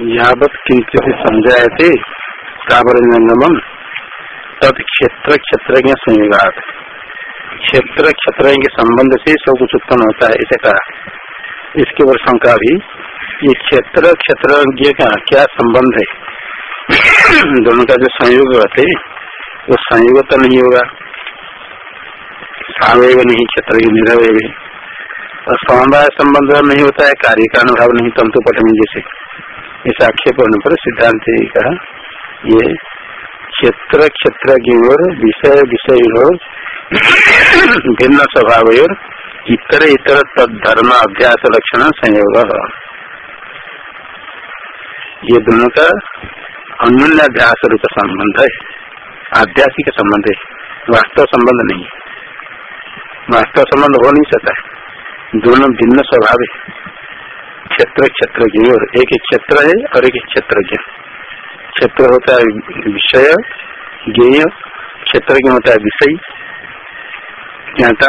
यावत किंचित समझाए काबर जंगम तद क्षेत्र क्षेत्र संयोगात क्षेत्र क्षेत्र के संबंध से सब कुछ उत्पन्न होता है, इसे कहा। इसके ऊपर शंका भी। ये क्षेत्र क्षेत्र का क्या संबंध है? दोनों का जो संयोग रहते वो संयोग तो नहीं होगा। सावय नहीं क्षेत्र की निरवय और समवाय संबंध नहीं होता है, कार्य का अनुभव नहीं, तंतु पट में जैसे। इस आक्षेप होने पर सिद्धांत जी कहा, ये क्षेत्र क्षेत्र की ओर विषय विषय भिन्न स्वभाव और इतर इतर तत्धर्म अभ्यास, लक्षण, संयोग। ये दोनों का अन्य अभ्यास रूप संबंध है आध्यासिक संबंध है, वास्तव संबंध नहीं वास्तव संबंध हो नहीं सकता, दोनों भिन्न स्वभाव है। क्षेत्र क्षेत्र की एक क्षेत्र है और एक क्षेत्र क्षेत्र होता है विषय, ज्ञेय। क्षेत्र के होता है? विषय। ज्ञाता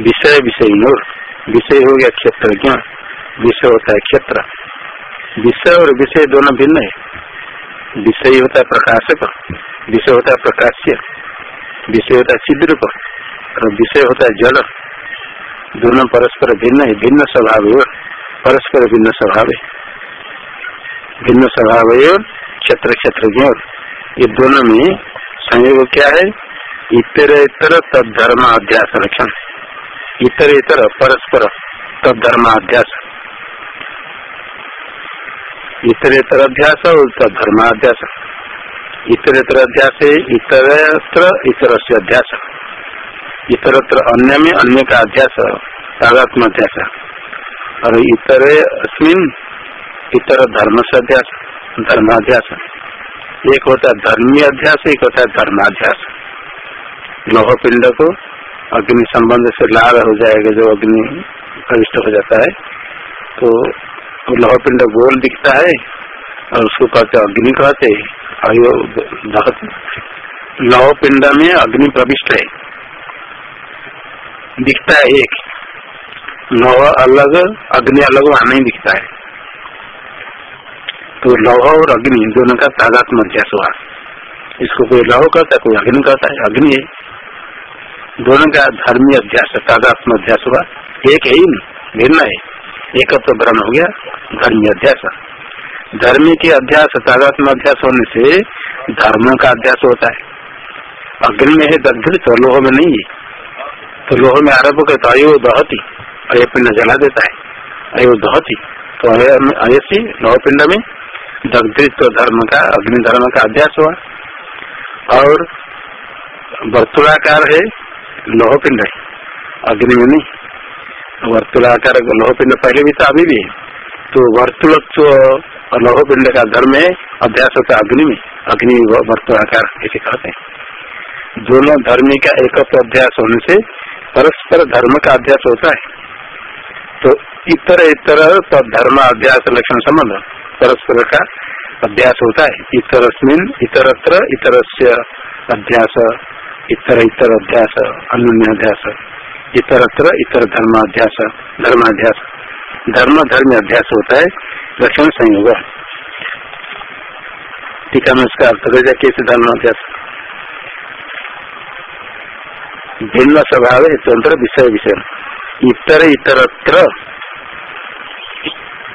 विषय विषय और विषय हो गया क्षेत्र विषय होता है क्षेत्र। विषय और विषय दोनों भिन्न है। विषय होता है प्रकाशक, विषय होता है प्रकाश्य। विषय होता है सिद्ध और विषय होता है जल। दोनों परस्पर भिन्न है, भिन्न स्वभाव परस्पर भिन्न स्वभाव है। भिन्न स्वभाव क्षेत्र क्षेत्र ये दोनों में संयोग क्या है? इतर इतर तद अध्यास लक्षण। इतर इतर परस्पर तद अध्यास इतर इतर अध्यास और तद अध्यास इतर इतर अध्यास इतरत्र इतर से अध्यास। इतरत्र अन्य में अन्य का अध्यास तादात्म अध्यास और इतर इतर धर्म से अध्यास, धर्माध्यास एक होता है धर्मी अध्यास, एक होता है धर्माध्यास लोह पिंड को अग्नि संबंध से लाल हो जाएगा जो अग्नि प्रविष्ट हो जाता है तो लोह पिंड गोल दिखता है, और उसको कहते अग्नि कहते लोह पिंड में अग्नि प्रविष्ट है। दिखता है एक। लोह अलग, अग्नि अलग वहाँ नहीं दिखता है। तो लोह और अग्नि दोनों का तादात्म अध्यास हुआ। इसको कोई लौह कहता है, कोई अग्नि कहता है, अग्नि है। दोनों का धर्मी अध्यास तादात्म अध्यास हुआ। एक है ही भिन्न है। एक तो भ्रम हो गया, धर्मी अध्यास धर्मी के अध्यास तादात्म अध्यास होने से धर्मों का अध्यास होता है। अग्नि में है, दग्ध तो लोह में नहीं है। तो लोह में आरोप करता अयो दहती अय पिंड जला देता है अयो दहती। तो अयसी लोह पिंड में दग्धित्व धर्म का, अग्नि धर्म का अध्यास हुआ। और वर्तुलाकार है लोह पिंड। अग्नि में नहीं। वर्तुलाकार लोह पिंड पहले भी था अभी भी तो वर्तुलत्व और लोह पिंड का धर्म है, अभ्यास होता अग्नि में। अग्नि वर्तुलाकार ऐसे कहते हैं। दोनों धर्म का एक अभ्यास होने से परस्पर धर्म का अभ्यास होता है। तो इतर इतर धर्म अभ्यास लक्षण संबंध, परस्पर का अभ्यास होता है। इतरस्मिन, इतरत्र इतर अभ्यास इतर इतर अध्यास, अन्य अध्यास, इतरत्र इतर धर्माध्यास धर्माध्यास धर्म धर्म अध्यास होता है, लक्षण संयोग। टीका में उसका अर्थ कैसे भिन्न स्वभाव, स्वतंत्र विषय विषय। इतर इतरत्र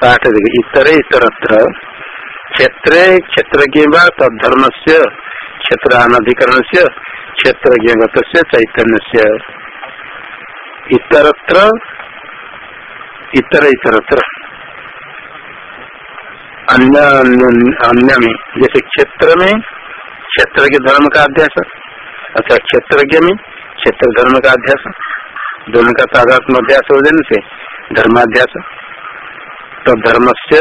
पाठ देखे इतर इतरत्र क्षेत्र क्षेत्र के से क्षेत्रानधिकरण से क्षेत्र चैतन्य से इतरत्र, इतर इतरत्र। अन्य अन्य में, जैसे क्षेत्र में क्षेत्र के धर्म का अध्यास अथवा क्षेत्रज्ञ में क्षेत्र धर्म का अध्यास दोनों का तादात्म अध्यास हो जाने से धर्माध्यास। तब धर्म से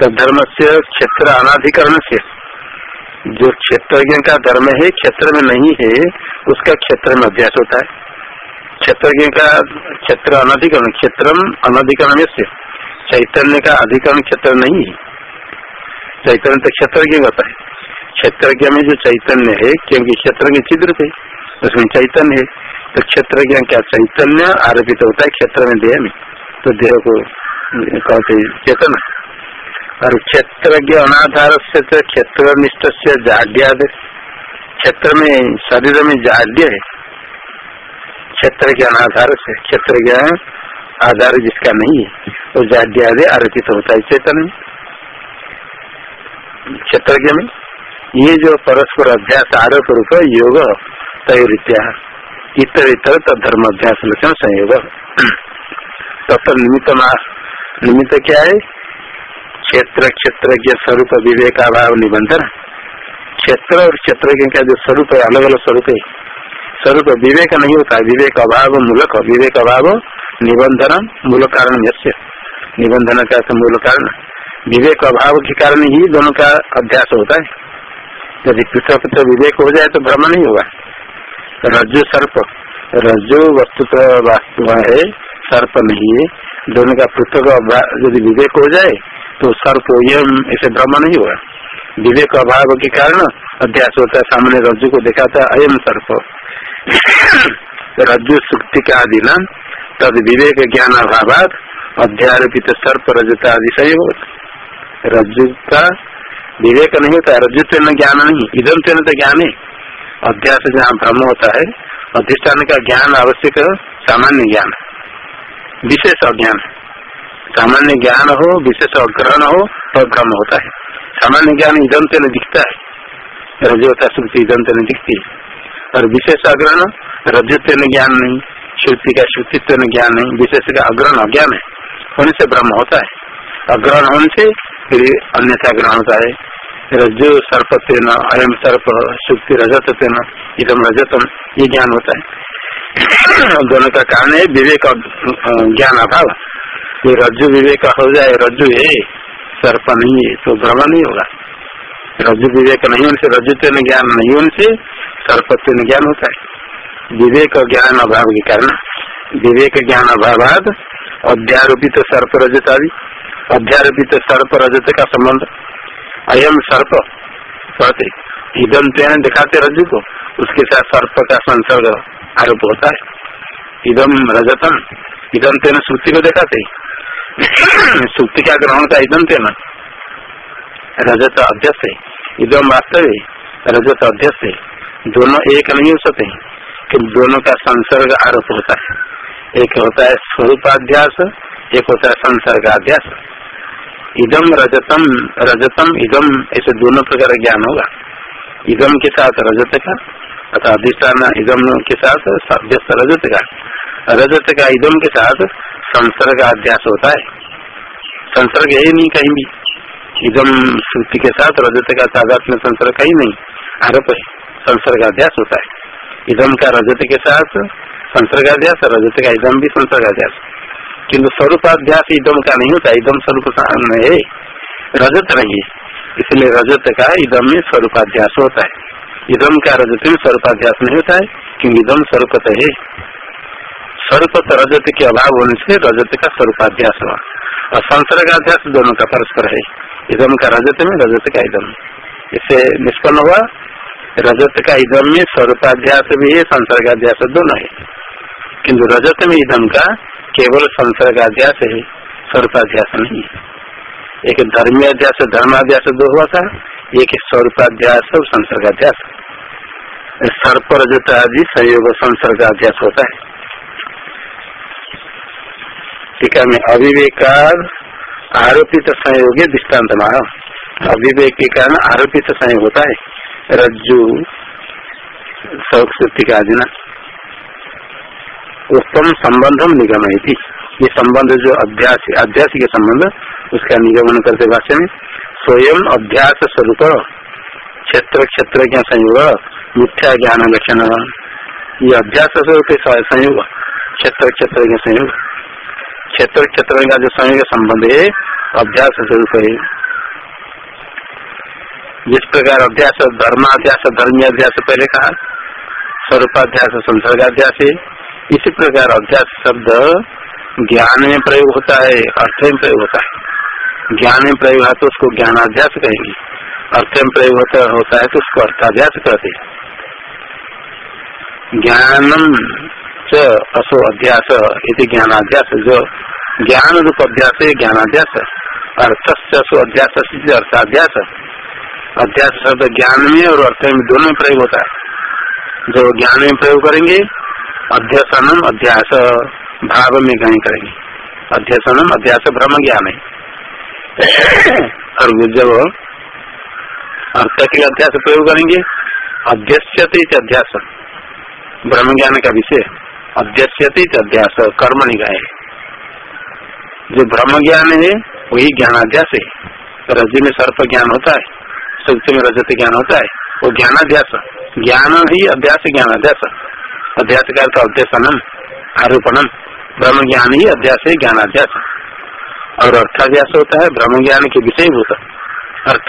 तब धर्म से क्षेत्र अनाधिकरण से जो क्षेत्रज्ञ का धर्म है, क्षेत्र में नहीं है, उसका क्षेत्र में अभ्यास होता है। क्षेत्रज्ञ का क्षेत्र अनाधिकरण क्षेत्र अनाधिकरण से चैतन्य का अधिकरण क्षेत्र नहीं है। चैतन्य तो क्षेत्रज्ञ होता है। क्षेत्रज्ञ में जो चैतन्य है, क्योंकि क्षेत्र के छिद्र थे। उसमें चैतन्य है। तो क्षेत्रज्ञ क्या? चैतन्य आरोपित होता है, क्षेत्र में देह में। तो देह को कहते चेतन। और क्षेत्र के अनाधार से तो क्षेत्र निष्ठ से जाड्याद। क्षेत्र में, शरीर में जाड्य है। क्षेत्र के अनाधार से क्षेत्र के आधार जिसका नहीं है, वो तो जाड्यादि आरोपित होता है चेतन में। क्षेत्र में। ये जो परस्पर अभ्यास आरोप रूप योग तयरित्या इतर इतर धर्म अभ्यास लक्षण संयोग तथा निमित्त निमित्त क्या है क्षेत्र क्षेत्र के स्वरूप विवेक अभाव निबंधन क्षेत्र और क्षेत्र का जो स्वरूप है अलग अलग स्वरूप है स्वरूप विवेक नहीं होता विवेक अभाव मूलक विवेक अभाव निबंधन मूल कारण यश्य निबंधन का मूल कारण विवेक अभाव के कारण ही दोनों का अभ्यास होता है यदि पृथक पृथक विवेक हो जाए तो भ्रम नहीं होगा रज्जु सर्प। रज्जु वस्तु तो वास्तु है, सर्प नहीं है। दोनों का पृथक यदि विवेक हो जाए तो सर्प यम ऐसे भ्रम नहीं होगा। विवेक अभाव के कारण अध्यास होता है, सामने रज्जु को देखा था अयम सर्प। रज्जु सुक्ति का आदि न तद विवेक ज्ञान अभाव अध्यारोपित सर्प रजता आदि सही रज्जु का विवेक नहीं होता रजुत्व में ज्ञान नहीं इधम तेन तो ज्ञान है। अध्यास जहाँ भ्रम होता है, अधिष्ठान का ज्ञान आवश्यक सामान्य ज्ञान विशेष अज्ञान सामान्य ज्ञान हो, विशेष अग्रहण हो और भ्रम होता है। सामान्य ज्ञान इधम तेन दिखता है। रजोता श्रुति इधम तेन दिखती है। और विशेष अग्रहण रजुत्व ज्ञान नहीं, श्रुति का श्रुतित्व ज्ञान नहीं, विशेष का अग्रहण अज्ञान है। होने से होता है। अग्रहण होने से फिर अन्यथा ग्रहण होता है। रज्जु सर्प तेन अयम सर्प, सुक्ति रजत तेन इधम रजतम, ये ज्ञान होता है। दोनों का कारण है, विवेक ज्ञान अभाव। ये रज्जु विवेक हो जाए, रज्जु है, सर्प नहीं है तो भ्रम नहीं होगा। रज्जु विवेक नहीं होने से रज्जु तेन ज्ञान नहीं होने से सर्प तेन ज्ञान होता है। विवेक ज्ञान अभाव के कारण, विवेक ज्ञान अभाव अध्यारोपित सर्प रजत आदि। अध्यारोपित सर्प रजत का संबंध। अयम सर्प। कहते इदम तेन दिखाते रज्जु को उसके साथ सर्प का संसर्ग आरोप होता है। इदम रजतम। इदम तेन श्रुति को दिखाते श्रुति का ग्रहण का इदम तेन। रजत अध्यक्ष इदम वास्तव रजत अध्यक्ष दोनों एक नहीं हो सकते। कि दोनों का संसर्ग आरोप होता है। एक होता है स्वरूपाध्यास, एक होता है संसर्गाध्यास। इदम रजतम रजतम इदम, ऐसे दोनों प्रकार ज्ञान होगा। इदम के साथ रजत का अथवा अधिष्ठान इदम के साथ व्यस्त रजत का। रजत का इदम के साथ संसर्ग अध्यास होता है। संसर्ग है नहीं कहीं भी। इदम श्रुति के साथ रजत का साधारण संसर्ग कहीं नहीं। आरोप है। संसर्ग अध्यास होता है। इदम का रजत के साथ संसर्गाध्यास रजत का इदम भी संसर्गाध्यास किन्तु स्वरूपाध्यास इदम का नहीं होता इदम स्वरूप है। रजत नहीं। इसलिए रजत का इदम में स्वरूपाध्यास होता है। इदम का रजत में स्वरूपाध्यास नहीं होता है, क्योंकि इदम स्वरूपत है। स्वरूपत रजत के अभाव होने से रजत का स्वरूपाध्यास हुआ। और संसर्गाध्यास दोनों का परस्पर है। इदम का रजत में रजत का इदम इससे निष्पन्न हुआ, रजत का इदम में स्वरूपाध्यास भी है, संसर्गाध्यास दोनों है। किन्तु रजत में इदम का केवल संसर्ग अध्यास है, स्वरूपाध्यास नहीं एक धर्मी अध्यास धर्माध्यास दो हुआ था, एक स्वरूपाध्यास और संसर्गाध्यास। सर्प रजत आदि संयोग संसर्गाध्यास होता है। है, मैं अविवेकार आरोपित संयोग दृष्टांत अविवेक के कारण आरोपित संयोग होता है। रज्जु सौक्ति का आदिना उत्तम संबंधम निगम है ये संबंध जो अध्यास अध्यास के संबंध, उसका निगमन करते भाष्य में, स्वयं अध्यास स्वरूप, क्षेत्र क्षेत्र ज्ञान संयोग मिथ्या ज्ञान लक्षण ये अध्यास स्वरूप संयोग, क्षेत्र क्षेत्र के संयोग। क्षेत्र क्षेत्र का जो संयोग संबंध है, अभ्यास स्वरूप है। जिस प्रकार अध्यास धर्माध्यास धर्मी अध्यास पहले कहा स्वरूपाध्यास संसर्गाध्यास है। इसी प्रकार अध्यास शब्द ज्ञान में प्रयोग होता है, अर्थ में प्रयोग होता है। ज्ञान में प्रयोग है तो उसको ज्ञानाध्यास कहेंगे। अर्थ में प्रयोग होता होता है तो उसको अर्थाध्यास कहते ज्ञानम च असो अध्यास यदि ज्ञानाध्यास जो ज्ञान रूप अध्यास है ज्ञानाध्यास अर्थ से अध्यास अर्थाध्यास अध्यास शब्द ज्ञान में और अर्थ में दोनों में प्रयोग होता है। जो ज्ञान में प्रयोग करेंगे अध्यसनम अध्यास भाव में ग्रहण करेंगे। अध्यसनम अध्यास ब्रह्म ज्ञान है। और जब अर्थ के अध्यास प्रयोग करेंगे, अध्यस्यते अध्यास। ब्रह्म ज्ञान का विषय अध्यस्यते अध्यास, कर्म निगाह जो ब्रह्म ज्ञान है, वही ज्ञानाध्यास है। रज में सर्प ज्ञान होता है सुख में रजत ज्ञान होता है, वो ज्ञानाध्यास। ज्ञान ही अध्यास ज्ञानाध्यास। अध्यास का अर्थ अध्यसनम आरोपणम ब्रह्म ज्ञान ही अध्यास है ज्ञानाध्यास और अर्थाध्यास होता है ब्रह्म ज्ञान के विषय भूत। अर्थ।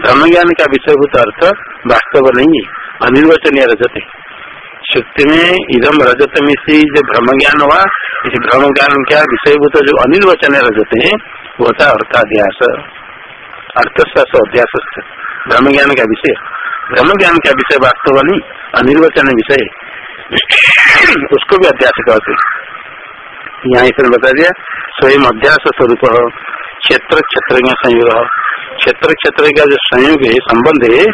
ब्रह्म ज्ञान का विषय भूत अर्थ वास्तव नहीं है, अनिर्वचनीय रजत शुक्ति में इधम रजत में से जो ब्रह्म ज्ञान हुआ, इस ब्रह्म ज्ञान का विषय भूत जो अनिर्वचनीय रजत है, वो होता अर्थाध्यास अर्थ अध्यास ब्रह्म ज्ञान का विषय। ब्रह्म ज्ञान का विषय वास्तव नहीं अनिर्वचन विषय। उसको भी अध्यास कहते यहाँ इसने बता दिया, स्वयं अध्यास स्वरूप क्षेत्र क्षेत्र संयोग क्षेत्र क्षेत्र का जो संयोग है, संबंध है,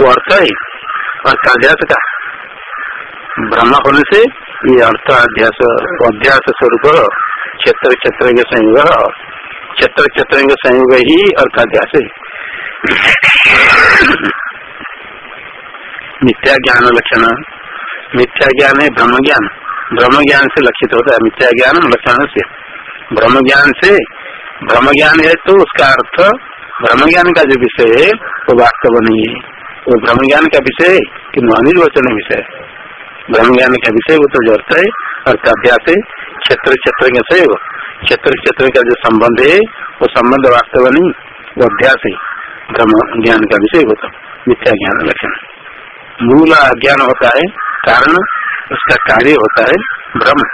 वो अर्थ है। अर्थाध्यास का। ब्रह्म होने से ये अर्थ अध्यास अध्यास स्वरूप क्षेत्र क्षेत्र के संयोग क्षेत्र क्षेत्र के संयोग ही अर्थाध्यास है। मिथ्या ज्ञान लक्षण मिथ्या ज्ञान है ब्रह्म ज्ञान ब्रह्म ज्ञान से लक्षित होता है मिथ्या ज्ञान लक्षण से। ब्रह्म ज्ञान से ब्रह्म ज्ञान है तो उसका अर्थ ब्रह्म ज्ञान का जो विषय है, वो वास्तव नहीं है। वो ब्रह्म ज्ञान का विषय है कि अनिर्वचन विषय ब्रह्म ज्ञान का विषय वो तो जो अर्थ है अर्थ अभ्यास है, क्षेत्र क्षेत्र के सहयोग क्षेत्र क्षेत्र का जो संबंध है, वो संबंध वास्तव नहीं, वो अभ्यास है। ब्रह्म ज्ञान का विषय होता मिथ्या ज्ञान लक्षण। मूल अज्ञान होता है कारण, उसका कार्य होता है ब्रह्म।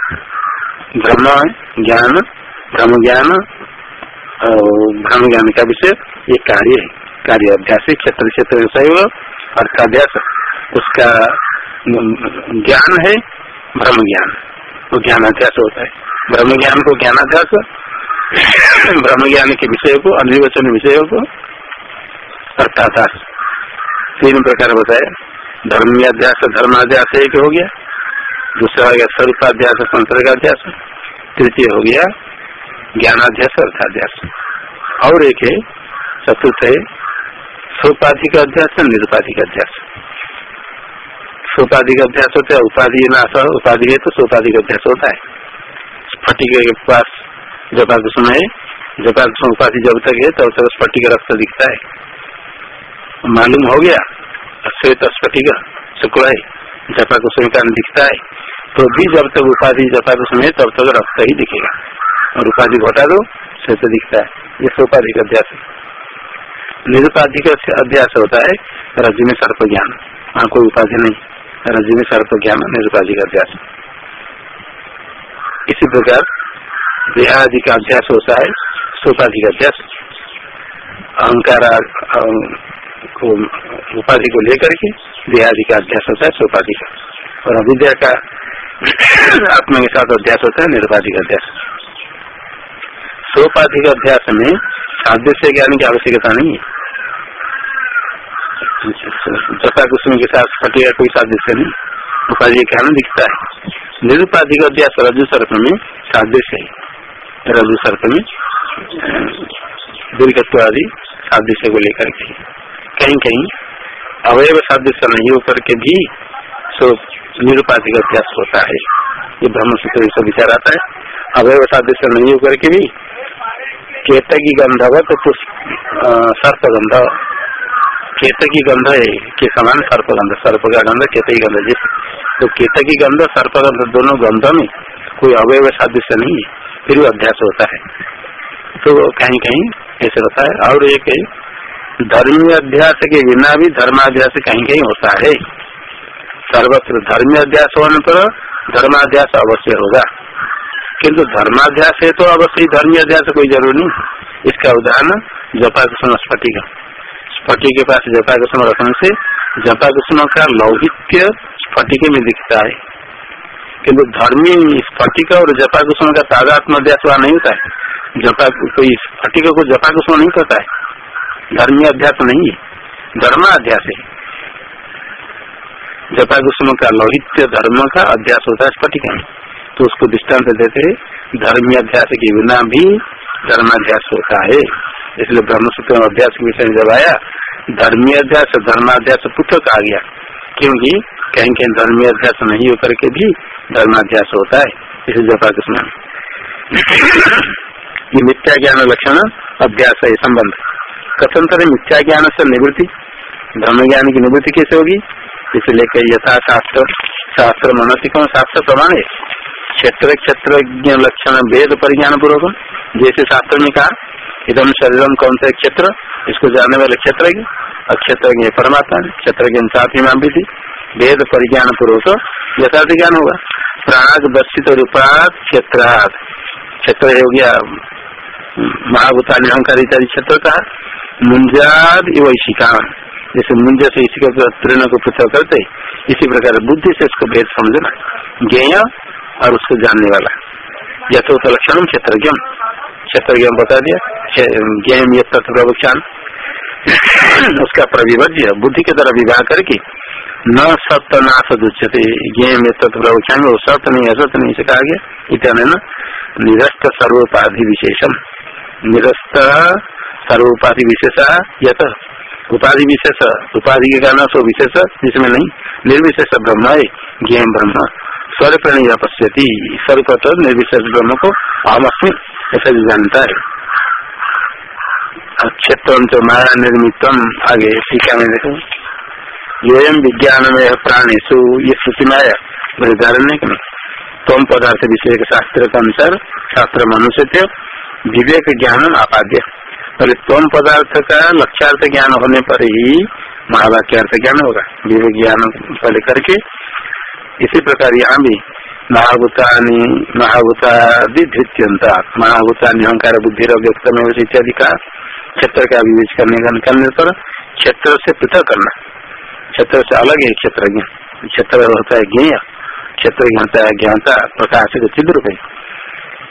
ब्रह्म ज्ञान ब्रह्म ज्ञान ब्रह्म ज्ञान का विषय ये कार्य है। कार्य अभ्यास क्षेत्र क्षेत्र सहयोग अर्थाध्यास। उसका ज्ञान है ब्रह्म ज्ञान वो ज्ञानाध्यास होता है। ब्रह्म ज्ञान को ज्ञानाध्यास ब्रह्म ज्ञान के विषय को, अनिर्वचन विषय को अर्थाध्यास। तीन प्रकार बताया धर्माध्यास धर्माध्यास एक हो गया। दूसरा हो गया स्वरूपाध्यास, संसर्गाध्यास। तृतीय हो गया ज्ञानाध्यास, अर्थाध्यास। और एक है, चतुर्थ है सोपाधिक अध्यास निरुपाधिक अध्यास। सोपाधिक अध्यास होता है, उपाधि नाश, उपाधि है तो सोपाधिक अध्यास होता है। स्फटिक के पास जपाकुसुम है। जपाकुसुम उपाधि जब तक है, तब तक स्फटिक रक्त दिखता है। मालूम हो गया? श्वेत स्फटिक शुक्ल है जपा कुसुम का दिखता है तो भी जब तक उपाधि जपा कुसुम है तब तक रक्त ही दिखेगा। और उपाधि घटा दो श्वेत दिखता है। ये सोपाधिक अध्यास निरुपाधिक अध्यास होता है रज में सर्प ज्ञान वहाँ कोई उपाधि नहीं। रज में सर्प ज्ञान निरुपाधिक अध्यास इसी प्रकार देहादि का अध्यास होता है सोपाधिक अध्यास अहंकार को उपाधि को लेकर के देहादि का अध्यास होता है, सोपाधि का। और अविद्या का आत्मा के साथ अध्यास होता है निरुपाधिक अध्यास सोपाधिक अध्यास में सादृश्य ज्ञान की आवश्यकता नहीं है। जता कुसुम के साथ फटेगा कोई सादृश्य नहीं, उपाधि ज्ञान दिखता है। निरुपाधिक अध्यास रजु सर्प में सादृश्य है। रजु सर्प में दीर्घत्व आदि सादृश्य को लेकर के। कहीं कहीं अवयव सादृश्य नहीं होकर के भी सो निरुपाधिक अभ्यास होता है। ये ब्रह्म सूत्र सब विचार आता है। अवयव सादृश्य नहीं होकर के भी केत की गंधवत तो सर्प गंध केत की गंध है, के समान सर्प गंध सर्प का गंध। केत की गंध जिस तो केत की गंध सर्प गंध दोनों गंध में कोई अवयव सादृश्य नहीं है फिर वो अभ्यास होता है। तो कहीं कहीं ऐसे होता है। और एक धर्मी अध्यास के बिना भी धर्माध्यास कहीं कहीं होता है। सर्वत्र धर्मी अध्यास होने पर धर्माध्यास अवश्य होगा। किंतु धर्माध्यास है तो अवश्य धर्मी अध्यास कोई ज़रूरी नहीं। इसका उदाहरण जपा कुसुम स्फटिक स्फटिक के पास जपा कुसुम रखने से जपा कुसुम का लौहित्य स्फटिक में दिखता है। किंतु धर्मी स्फटिक और जपा कुसुम का तादात्म अध्यास वहाँ नहीं होता है। जपा कोई फटिक को जपा कुछ नहीं करता है। धर्मीय अध्यास नहीं है धर्माध्यास है। जपा का लोहित्य धर्म का अध्यास होता है स्फटिक में तो उसको दृष्टांत देते धर्मीय अध्यास के बिना भी धर्माध्यास होता है। इसलिए ब्रह्मसूत्र अध्यास के विषय में जब आया, धर्मीय अध्यास, धर्माध्यास पृथक आ गया। क्योंकि कहीं कहीं धर्मीय अध्यास नहीं होकर के भी धर्माध्यास होता है। इसे जपा कुसुम ये मिथ्या ज्ञान लक्षण अभ्यास है, संबंध। कथंतर मिथ्या ज्ञान से निवृत्ति, धर्म ज्ञान की निवृत्ति कैसे होगी? इसलिए कई यथा शास्त्र शास्त्र मनसी शास्त्र प्रमाण है। क्षेत्र क्षेत्र लक्षण वेद परिज्ञान पूर्वक जैसे शास्त्र में कहा इधम शरीरम कौन सा क्षेत्र? इसको जानने वाले क्षेत्र और क्षेत्र परमात्मा क्षेत्र साथ ही भी थी वेद परिज्ञान पूर्वक यथार्थ ज्ञान होगा। प्राग दर्शित रूपात क्षेत्रात। क्षेत्र हो गया महाभूता निहंकार इत्यादि क्षेत्र का मुंजाद वैशिकान जैसे मुंज से इसी का तृण को पृथक करते, इसी प्रकार बुद्धि से उसको भेद समझना ज्ञ और उसको जानने वाला। यथोत लक्षण क्षेत्रज्ञ क्षेत्रज्ञ बता दिया ज्ञम ये प्रवक्षान उसका प्रविभज्य, बुद्धि के तरह विवाह करके, न सत्य नाश दुच्यते ज्ञम ये प्रवक्षान वो सत्य नहीं असत्य नहीं से कहा गया। इतना निरस्त सर्वोपाधि विशेषम। निरस्त सर्वोपाधि विशेषा यथ उपाधि विशेष, उपाधि के कारण सो विशेष जिसमें नहीं। निर्विशेष ब्रह्म है ज्ञ ब्रह्म। स्वर प्रणय पश्यति। स्वरूप निर्विशेष ब्रह्म को अहम अस्मी, ऐसा जानता है। क्षेत्र तो माया निर्मितम, आगे टीका में देखो। योम विज्ञान में प्राणेशु ये श्रुति माया निर्धारण है तम पदार्थ विषय शास्त्र के अनुसार, शास्त्र मनुष्य विवेक ज्ञान आपाद्य। पहले तम पदार्थ का लक्ष्यार्थ ज्ञान होने पर ही महावाक्यार्थ ज्ञान होगा। विवेक ज्ञान पहले करके इसी प्रकार यहाँ भी महाभूतानी महाभूतादित्यंत महाभूतानी अहंकार, बुद्धि व्यक्त में इत्यादि का क्षेत्र का विवेच करने करने पर क्षेत्र से पृथक करना। क्षेत्र से अलग है क्षेत्र क्षेत्र होता है ज्ञ क्षेत्र होता है ज्ञाता प्रकाश चिद्र रूप है।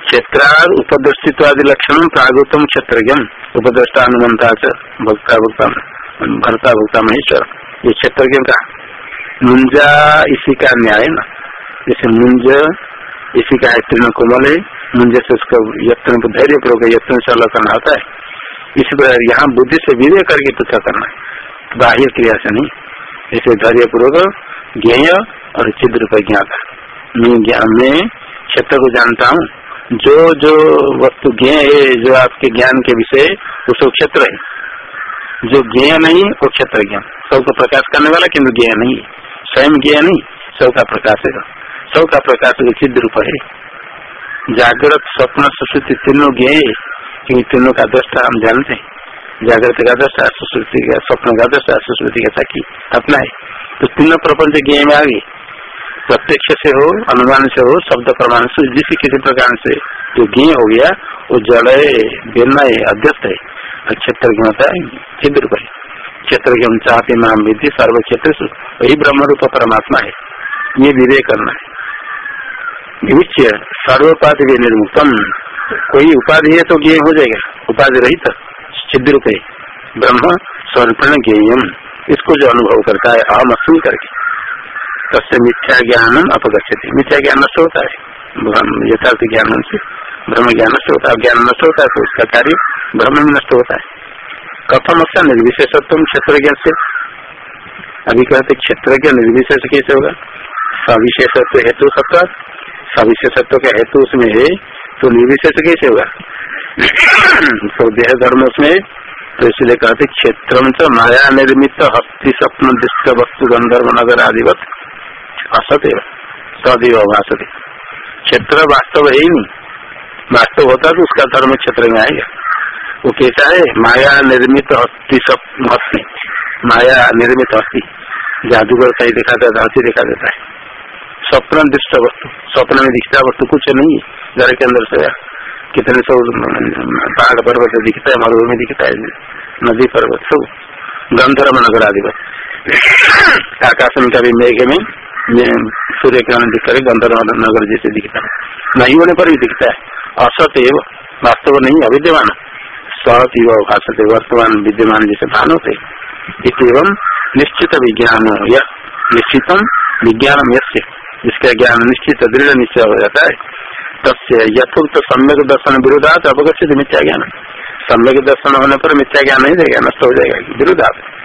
क्षेत्राद उपदृष्टित्व आदि लक्षण प्रागुतम क्षेत्र उपदृष्टा अनुमंता भक्ता भक्ता भरता भक्ता महेश्वर। ये क्षेत्र का? मुंजा इसी का न्याय न जैसे मुंज इसी का तृण कोमल है मुंज से उसका यत्न धैर्य पूर्वक यत्न से अलग करना होता है। इसी प्रकार यहाँ बुद्धि से विवेक करके पृथक करना है। बाह्य क्रिया से नहीं। इसे धैर्य पूर्वक ज्ञेय और चिद्र पर ज्ञाता। मैं ज्ञान में क्षेत्र को जानता हूँ। जो जो वस्तु ज्ञ है, जो आपके ज्ञान के विषय, वो क्षेत्र है। जो ज्ञ नहीं, वो क्षेत्र ज्ञान। सबका प्रकाश करने वाला किन्तु ज्ञ नहीं स्वयं ज्ञ नहीं, सबका प्रकाश है। सबका प्रकाश सिद्ध रूप है। जागृत स्वप्न सुश्रुति तीनों ज्ञ क्योंकि तीनों का दृष्टा हम जानते हैं। जागृत का दृष्टा, सुश्रुति का, स्वप्न का दृष्टा, सुश्रुति का साक्षी अपना है। तो तीनों प्रपंच ज्ञ में आ गई प्रत्यक्ष से हो अनुमान से हो, शब्द प्रमाण से, जिस किसी प्रकार से जो ज्ञ हो गया, वो जड़ भिन्न है। अध्यस्त है क्षेत्र होता है छिद्र रूप है। क्षेत्र के चाहते नाम, विधि, सर्व क्षेत्र वही ब्रह्म रूप परमात्मा है। ये विवेक करना है। विविच्य सर्वोपाधि भी निर्मुक्तम कोई उपाधि है तो ज्ञ हो जाएगा। उपाधि रहित छिद्र रूप है ब्रह्म स्वरूपण ज्ञेयम। इसको जो अनुभव करता है अहम अस्मी करके। तस्य मिथ्या ज्ञान अपगछति मिथ्या ज्ञान नष्ट होता है यथार्थ ज्ञान से ब्रह्म ज्ञान नष्ट होता है। ज्ञान नष्ट होता है। तो उसका कार्य ब्रह्म में नष्ट होता है। कथम अच्छा निर्विशेषत्व क्षेत्र से अभी कहते क्षेत्र ज्ञान निर्विशेष कैसे होगा? सविशेषत्व हेतु सत्ता। सविशेषत्व का हेतु उसमें है। तो निर्विशेष कैसे होगा? तो देह धर्म उसमें तो इसलिए कहते क्षेत्र माया निर्मित हस्ती स्वप्न दृष्ट वस्तु गंधर्व नगर आदिवत। असत्य सदैव भाषते क्षेत्र वास्तव है ही नहीं वास्तव होता तो उसका धर्म क्षेत्र में आएगा वो कैसा है माया निर्मित अस्थि सब अस्थि माया निर्मित अस्थि जादूगर सही दिखा देता हस्ती दिखा देता है स्वप्न दृष्ट वस्तु स्वप्न में दिखता वस्तु कुछ नहीं है घर के अंदर से कितने सब पहाड़ पर्वत दिखता है मरुभूमि दिखता है नदी पर्वत सब गंधर्म नगर आदि आकाश में कभी मेघ में सूर्य किरण दिख कर गंधर्व नगर जैसे दिखता है। नहीं होने पर भी दिखता है। असत एवं वास्तव नहीं, अविद्यमान। सती भाषते वर्तमान विद्यमान जैसे भान होते। एवं निश्चित विज्ञान निश्चितम विज्ञान यस्य। जिसका ज्ञान निश्चित, दृढ़, निश्चय हो जाता है। तस्य यथोक्त सम्यक दर्शन विरोधात अवगछित मिथ्या ज्ञान। सम्यक दर्शन होने पर मिथ्या ज्ञान नहीं रहेगा, नष्ट हो जाएगा, विरोधात।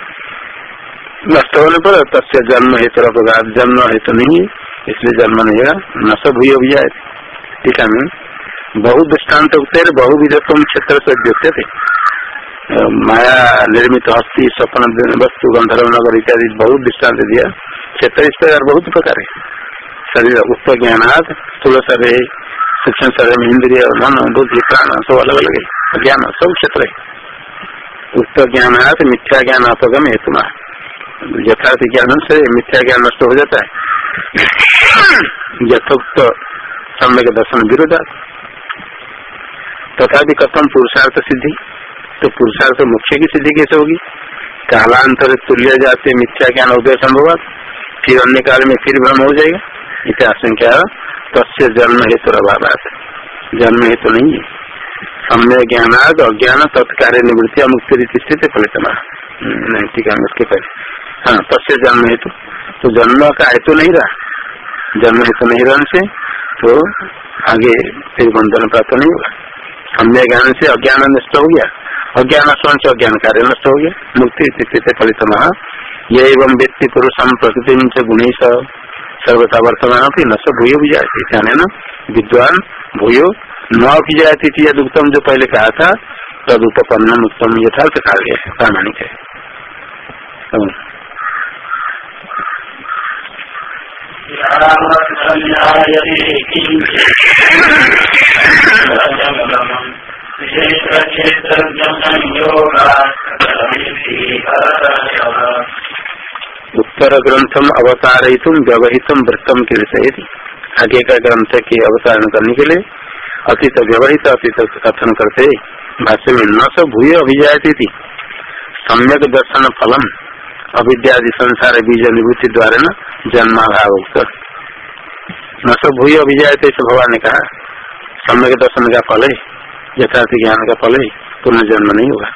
नष्ट होने पर तस्य जन्म हेतु अपघात जन्म हेतु नहीं, इसलिए जन्म नहीं है। नष्ट भूय भी जाए टीका में बहु दृष्टांत बहुविधत्व क्षेत्र से द्योते थे। माया निर्मित हस्ती, स्वप्न, वस्तु, गंधर्व, नगर इत्यादि बहुत दृष्टांत दिया। क्षेत्र इस प्रकार बहुत प्रकार है। शरीर उक्त ज्ञानात, स्थूल शरीर, सूक्ष्म शरीर, इंद्रिय, मन, बुद्धि, प्राण, सब अलग अलग है। ज्ञान सब क्षेत्र है। उक्त ज्ञानात, मिथ्या ज्ञान अपगम हेतु यथार्थ ज्ञान से, मिथ्या ज्ञान नष्ट हो जाता है। यथोक्त सम्यक दर्शन विरोधा तथा भी कथम पुरुषार्थ सिद्धि। तो पुरुषार्थ मुख्य की सिद्धि कैसे होगी? कालांतर तुल्य जाते मिथ्या ज्ञान उदय संभव फिर अन्य काल में फिर भ्रम हो जाएगा। इतना आशंका तस्य जन्म हेतु अभाव जन्म हेतु नहीं है। सम्य ज्ञानाद, अज्ञान, तत्कार्य निवृत्ति मुक्ति रीति स्थित फलितमा नहीं ठीक है उसके पहले हाँ तस्य जन्म हेतु। तो जन्म का हेतु नहीं रहा। जन्म हेतु नहीं रहने से तो आगे फिर बंधन प्राप्त नहीं होगा सम्य ज्ञान से अज्ञान नष्ट हो गया। अज्ञान स्वयं से अज्ञान कार्य नष्ट हो गया। मुक्ति स्थिति फलित महा ये एवं व्यक्ति पुरुषम प्रकृति गुण सर्वथा वर्तमान न भूयो भी जाती न। विद्वान भूयो न भी जाती थी यद उत्तम जो पहले कहा था। तद उपपन्न उत्तम यथार्थ कार्य है। प्रामाणिक है। उत्तर ग्रंथम अवतारित व्यवहित वृत्तम कीर्तयति आगे का ग्रंथ के अवतारण करने के लिए अतीत व्यवहित अतीत कथन करते भाष्य में न तो भूय अभिजाती थी सम्यक दर्शन फलम अविद्यादि संसार बीज निवृत्ति द्वारा न जन्माभाव न तो भूय अभिजाते भगवान ने कहा सम्यक दर्शन का फल है, यथार्थ ज्ञान का फल है, पुनर्जन्म नहीं होगा।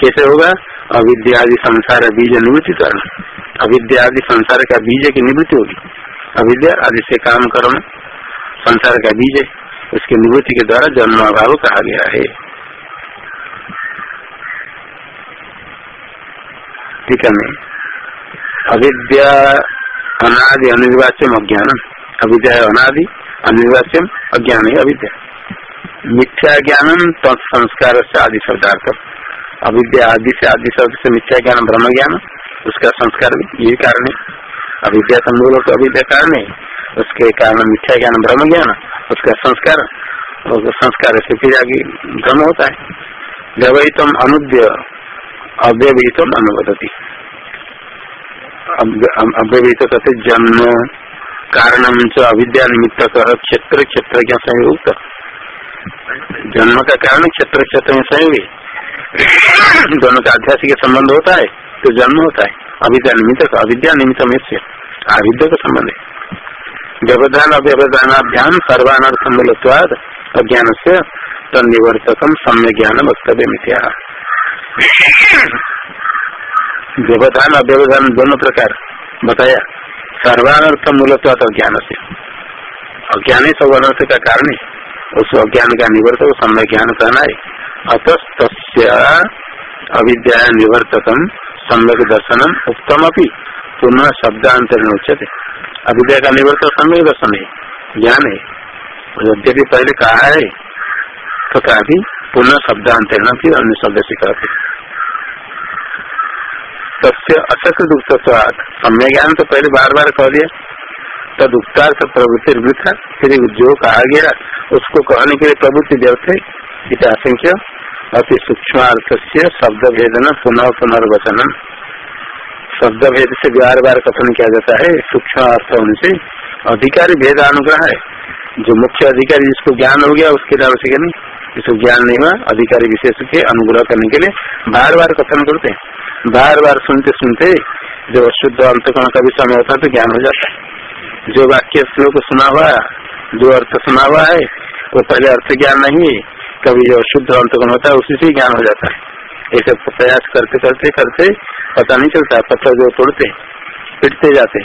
कैसे होगा? अविद्यादि संसार बीज निवृत्ति कारण। अविद्या आदि संसार का बीज की निवृत्ति होगी। अविद्या आदि से काम कर्म संसार का बीज है, उसकी निवृत्ति के द्वारा जन्म अभाव कहा गया है। ठीक है अविद्या अनादि अनिर्वाच्यम अज्ञान अविद्या अनादि अनिर्वाच्यम अज्ञान है अविद्या। मिथ्या ज्ञानम तत्संस्कार से आदि शब्दार्थ अविद्या आदि से आदि शब्द से मिथ्या ज्ञान ब्रह्म ज्ञान उसका संस्कार भी यही कारण है। अविद्या का तो अविद्या कारण है। उसके कारण मिथ्या ज्ञान ब्रह्म ज्ञान उसका संस्कार संस्कार से फिर आगे भ्रम होता है। व्यवहितम अनुद्य, अव्यवहितम अनुवदती। अव्यवहित कहते जन्म कारणम च अविद्या निमित्त क्षेत्र क्षेत्र क्या संयुक्त। जन्म का कारण क्षेत्र क्षेत्र में संयोग। दोनों का अध्यास संबंध होता है तो जन्म होता है। अविद्या निमित्त अविद्या निमित्त में से आविद्य का संबंध है। व्यवधान अव्यवधानाभ्याम सर्वानर्थ मूलत्वाद अज्ञान से तनिवर्तकम सम्य ज्ञान वक्तव्य मिथ्या व्यवधान अव्यवधान दोनों प्रकार, बताया। सर्वानर्थ मूलत्वाद अज्ञान से। अज्ञान ही सब अनर्थ का कारण है। उस अज्ञान का निवर्तक सम्य ज्ञान कहना है अतस्त अविद्या निवर्तकम सम्यक दर्शनम उत्तम अपनी पुनः शब्दांतर उच्चते अविद्या का निवर्तक सम्यक दर्शन है, ज्ञान है। यद्यपि पहले कहा है तो पुनः शब्दांतरण फिर अन्य शब्द से कहते सबसे असकृत उत्सवाद सम्य ज्ञान तो पहले बार बार कह दिया तद उत्तार्थ प्रवृत्ति वृथा फिर जो कहा गया। उसको कहने के लिए प्रवृत्ति व्यर्थ है आशंक्य अति सूक्ष्म से शब्द भेदन पुनः पुनर्वचन। शब्द भेद से बार बार कथन किया जाता है। सूक्ष्म अर्थ उनसे अधिकारी भेद अनुग्रह है। जो मुख्य अधिकारी जिसको ज्ञान हो गया, उसके आवश्यक नहीं। जिसको ज्ञान नहीं हुआ, अधिकारी विशेष के अनुग्रह करने के लिए बार बार कथन करते हैं। बार बार सुनते सुनते जो शुद्ध अंतकरण का भी समय होता है तो ज्ञान हो जाता है। जो वाक्य श्लोक सुना हुआ जो अर्थ सुना हुआ है, वो पहले अर्थ ज्ञान नहीं है कभी जो शुद्ध अंतगुण होता है, उसी से ज्ञान हो जाता है। ऐसे प्रयास करते करते करते पता नहीं चलता, पत्थर जो तोड़ते, पिटते जाते।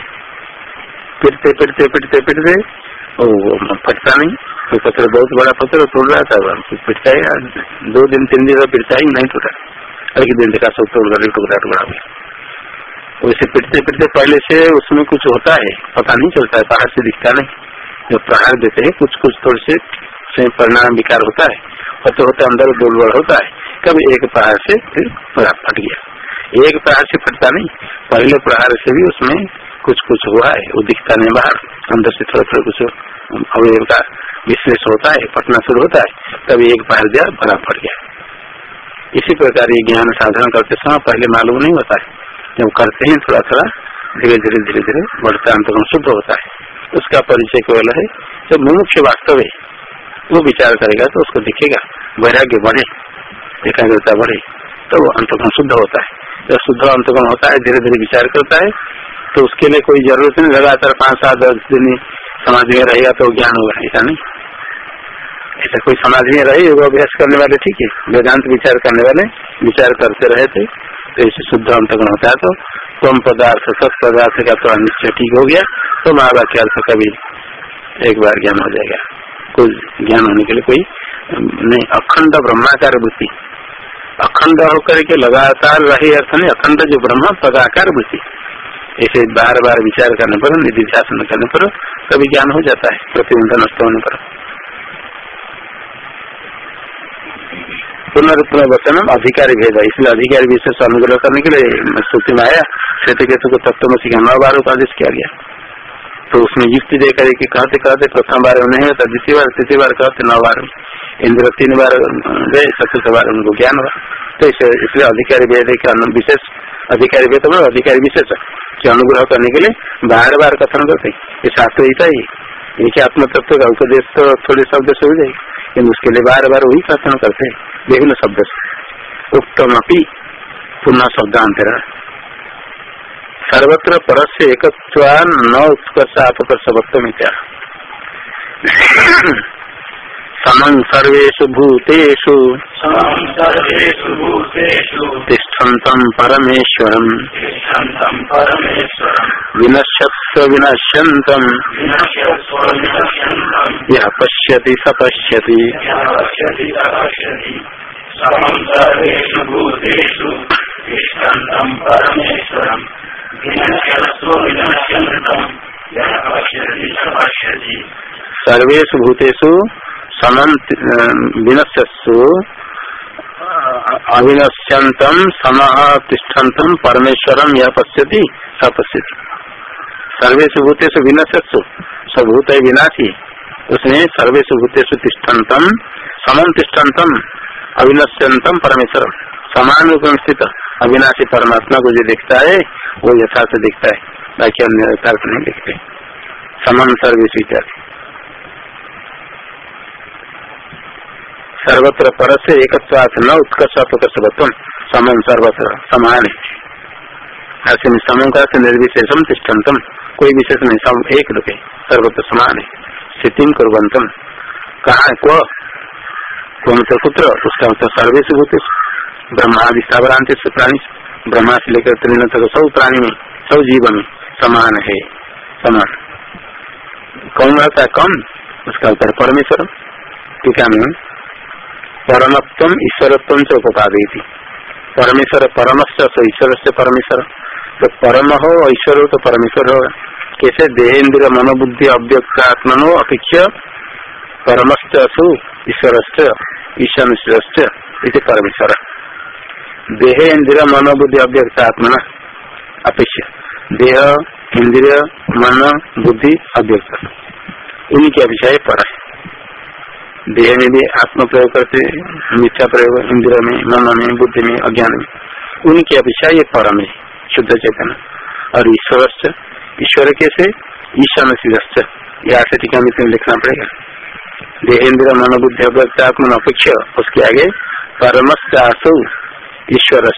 पिटते पिटते पिटते पिटते फटता नहीं। कोई पत्थर बहुत बड़ा पत्थर तोड़ रहा था पिटता ही दो दिन, तीन दिन पिटता ही नहीं टूटा एक दिन देखा सब तोड़ कर टुकड़ा टुकड़ा वैसे पिटते पिटते पहले से उसमें कुछ होता है, पता नहीं चलता है, बाहर से दिखता नहीं। जो प्रहार देते हैं, कुछ कुछ थोड़े से परिणाम विकार होता है। होते होते अंदर दुर्बल होता है। कभी एक प्रहार से फिर फट गया। एक प्रहार से फटता नहीं। पहले प्रहार से भी उसमें कुछ कुछ हुआ है। वो दिखता नहीं बाहर। अंदर से थोड़ा थोड़ा कुछ अवयव का विश्लेष होता है फटना शुरू होता है। तभी एक प्रहार दिया बड़ा फट गया। इसी प्रकार ये ज्ञान साधन करते समय पहले मालूम नहीं होता है। जब करते हैं थोड़ा थोड़ा धीरे धीरे धीरे धीरे बढ़ता अंतगुण शुद्ध होता है। उसका परिचय केवल है जब मुमुक्ष वास्तव है, वो विचार करेगा तो उसको दिखेगा, वैराग्य बढ़े एकाग्रता बढ़े तो वो अंतगुण शुद्ध होता है। जब शुद्ध अंतगुण होता है धीरे धीरे विचार करता है तो उसके लिए कोई ज़रूरत नहीं, लगातार पाँच सात दस दिन समाज में रहेगा तो ज्ञान होगा, ऐसा नहीं। ऐसा कोई समाज में रहे योग अभ्यास करने वाले ठीक है वेदांत विचार करने वाले विचार करते रहे थे तो इसे शुद्ध अंतगुण होता है तो कम पदार्थ सत पदार्थ का तो निश्चय ठीक हो गया तो महावाक्य अर्थ का भी एक बार ज्ञान हो जाएगा। कोई ज्ञान होने के लिए कोई, नहीं, अखंड ब्रह्माकार बुद्धि। अखंड होकर के लगातार रहे अर्थ नहीं, अखंड जो ब्रह्म, पदाकार बुद्धि। ऐसे बार बार विचार करने पर निधि शासन करने पर, कभी ज्ञान हो जाता है, प्रतिबंध नष्ट होने पर। पुनरुत्न वचन अधिकारी भेद। इसलिए अधिकारी विशेष अनुग्रह करने के लिए श्रुति में आया। श्वेत केतु को तत्व में सीखा नौ बार का आदेश किया गया। तो उसमें युक्ति दे करके कहते कहते प्रथम बार नहीं होता द्वितीय बार, तृतीय बार कहते नौ बार इंद्र तीन बार गए चतुर्थ बार उनको ज्ञान हुआ। तो इसलिए अधिकारी भेद के विशेष, अधिकारी भेद मतलब अधिकारी विशेष की अनुग्रह करने के लिए बार बार कथन करते ये शास्त्र ही था ही एक आत्म तत्व का उपदेश तो थोड़े शब्द से हो जाएगी। किन्तु उसके लिए बार बार वही प्रार्थना करते हैं। विभिन्न शब्द से। उत्तम अपनी पुनः शब्दांतर। सर्वत्र परस्य एक न उत्कर्ष अपकर्ष में क्या समं सर्वेषु भूतेषु। तिष्ठन्तं परमेश्वरम्। विनश्यत्स्व विनश्यन्तम्। यः पश्यति स पश्यति। सर्वेषु भूतेषु। समम विनश्यु अविनश्यंतम समः तिष्ठन्तम परमेश्वरम यह पश्यति, स पश्यति। सर्वेश भूतेषु विनश्यु सभूत विनाशी। उसने सर्वेश भूतेषु तिष्ठन्तम समम तिष्ठन्तम अविनश्यंतम परमेश्वर। समान रूप में स्थित, अविनाशी परमात्मा को जो देखता है, वो यथार्थ दिखता है। बाकी अन्य यथार्थ नहीं देखते। समान सर्वेश इत्यादि। सर्वत्र पर से एक न उत्कर्ष अपकर्षवत्व समान सर्वत्र समान। है ऐसे समूह का निर्विशेषम तिष्ठतम कोई विशेष नहीं सब एक रुपये सर्वत्र समान। है स्थिति कुरंतम कहा को मतलब पुत्र उसका मतलब सर्वेश भूत ब्रह्मादि स्थावरांत प्राणी ब्रह्मा से लेकर त्रिन तक सब प्राणी में सब जीवन में समान है, समान। कौन रहता है? कम उसका उत्तर परमेश्वर। टीका में परमत्व ईश्वरत्व से उपपादी थी परमेश्वर परमश्च ईश्वर से परमेश्वर। तो परम हो ईश्वर हो तो परमेश्वर। हो कैसे देहेन्द्र मनोबुद्धि अव्यक्तात्मनो अपेक्ष परमश्च असु ईश्वरश्च इति परमेश्वर। देह इंद्रिय मनोबुद्धि अव्यक्तात्मना अपेक्ष देह इंद्रिय मन, बुद्धि अव्यक्त। इनके विषय पर है। देह में भी आत्म प्रयोग करते मिथ्या प्रयोग इंद्र में मन में बुद्धि में अज्ञान में उनकी अपेक्षा ये परम है शुद्ध चेतन। और ईश्वर ईश्वर कैसे ईशान शिवश्च ये आठ टीका में लिखना पड़ेगा। देहेन्द्र मन बुद्धि अव्यक्तात्मन अपेक्षा उसके आगे परमस्त आसो ईश्वर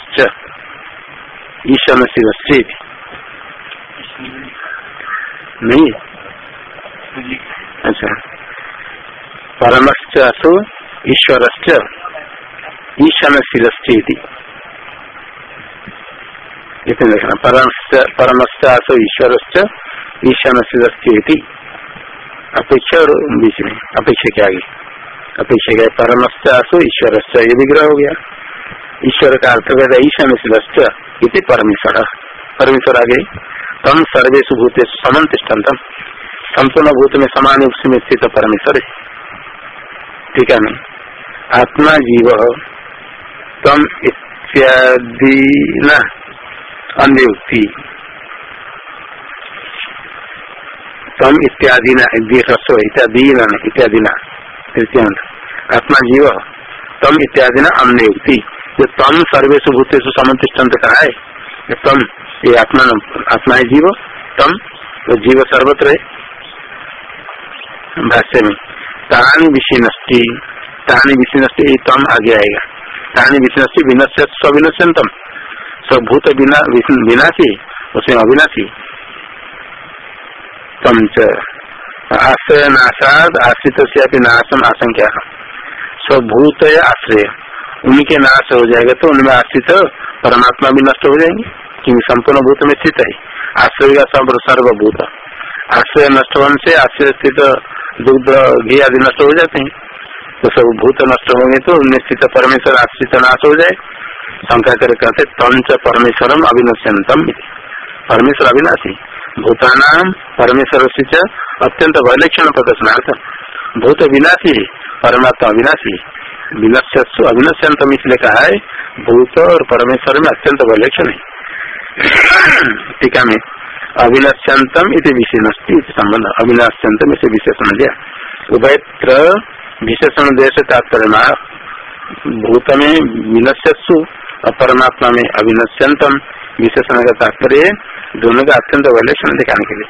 ईशान शिवश्च नहीं अच्छा। परमश्चु ईश्वर ईशानशीलस्ती इतने देखना ईश्वर ईशानशीलस्ती अपेक्षा और बीच में अपेक्षा के आगे अपेक्षा क्या परमश्चासो ईश्वर ये विग्रह हो गया ईश्वर का अर्थ कहता ईशानशीलश्च इति परमेश्वर परमेश्वर आगे तम सर्वेश भूत समन्तिष्ठतम संपूर्ण भूत में समान रूप से स्थित परमेश्वर ठीक है आत्मा जीव तम इत्यादि न अन्य तम इत्यादि इत्यादि इत्यादि न, तृतीयांत। आत्मा जीव तम इत्यादि न अन्य जो तम सर्वेश भूतेश समतिष्ठन्त कहा है तम, ये आत्मा आत्मा जीव, तम जीव सर्वत्र भाष्य में। तानी विषिनष्टि तानी विषिनष्टि तम आगे आएगा। तानी विषिनष्टि विनश्य स्विनश्यंतम स्वभूत विनाशी, उसमें अविनाशी। तम च, आश्रय, नाशाद आश्रित नाशम आशंका स्वभूत आश्रय। उनके नाश हो जाएगा तो उनमें आश्रित परमात्मा भी नष्ट हो जाएँगे, क्योंकि संपूर्ण भूत में स्थित है। आश्रय का सर्वभूत। आश्रय नष्ट होने से आश्रय स्थित दुग्ध घी आदि नष्ट हो जाते हैं। तो सब भूत नष्ट होंगे तो निश्चित परमेश्वर आश्रित नाश हो जाए। शंका कर कहते तंच परमेश्वरम अविनश्यंतम परमेश्वर अविनाशी। भूतानाम परमेश्वर से अत्यंत वैलक्षण प्रदर्शनार्थ। भूत विनाशी, परमात्मा अविनाशी। विनश्य अविनश्यंतम इसलिए कहा है, भूत और परमेश्वर में अत्यंत वैलक्षण है। टीका में अविनश्यंतम इति विषयनस्ती संबंध अविनाश्यंतम इसे विशेषण दिया उभयत्र विशेषण देश तात्पर्य भूत में विनश्यु परमात्मा में अविनश्यंतम विशेषण का तात्पर्य दोनों का अत्यंत वैलक्षण दिखाने के लिए।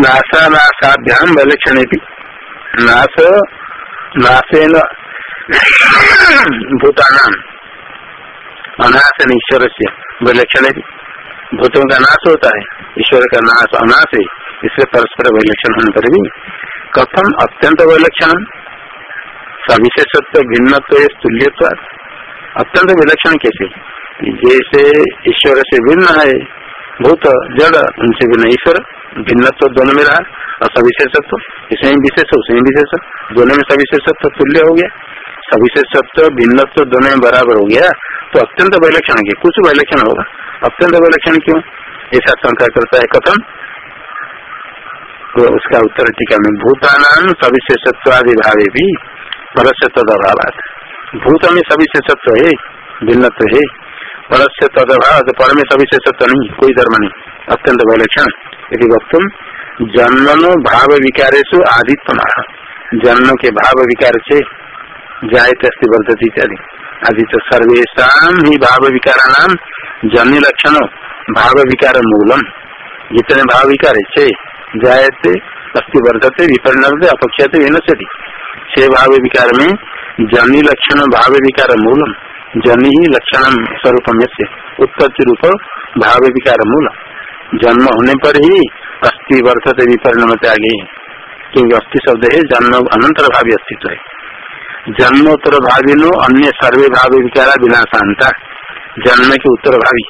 नाशा नाशाभ्याम वैलक्षण नाश नाशेन भूतानाम अनाशन ईश्वर से विलक्षण भूतों का नाश होता है, ईश्वर का नाश अनाश है, इसलिए परस्पर विलक्षण होने पर भी। कथम अत्यंत विलक्षण, सविशेषत्व, भिन्नत्व तुल्यत्व अत्यंत विलक्षण कैसे? जैसे ईश्वर से भिन्न है, भूत, जड़, उनसे भिन्न ईश्वर, भिन्नत्व दोनों में रहा और सविशेषत्व इसमें विशेष, उसमें विशेष, दोनों में सविशेषत्व, तुल्य हो गया। सविशेषत्व, भिन्नत्व दोनों में बराबर हो गया तो अत्यंत वैलक्षण के कुछ विलक्षण होगा। अत्यंत विलक्षण क्यों? ऐसा शंका करता है कथम तो उसका उत्तर टीका में भूतानाम सविशेषत्वादि भावे भी परस्य तद अभाव भूत में सविशेषत्व है, भिन्नत्व है। परस्य तद अभाव पर में सविशेषत्व नहीं, कोई धर्म नहीं। अत्यंत विलक्षण यदि वक्तुम जन्मनो भाव विकारेशु आदित्य जन्म के भाव विकार से जायते अस्थि वर्धती इत्यादि। आदि तो सर्वेशा ही भाव विकारा नाम जन्य लक्षण, भाव विकार मूलम। जितने भाव विकार है, छे, जायते अस्थि वर्धते विपरिणमते अपक्षते, विनश्यति। छह भाव विकार में जन्य लक्षण, भाव विकार मूलम। जनि ही लक्षण स्वरूप उत्पत्ति रूप भाव विकार मूल। जन्म होने पर ही अस्थि वर्धते विपरिणमते आगे क्योंकि अस्थि शब्द है, जन्म अनंतर भावी अस्तित्व है। जन्मोत्तर भावी नो अन्य सर्वे भावी विचारा विनाशांता। जन्म के उत्तर भावी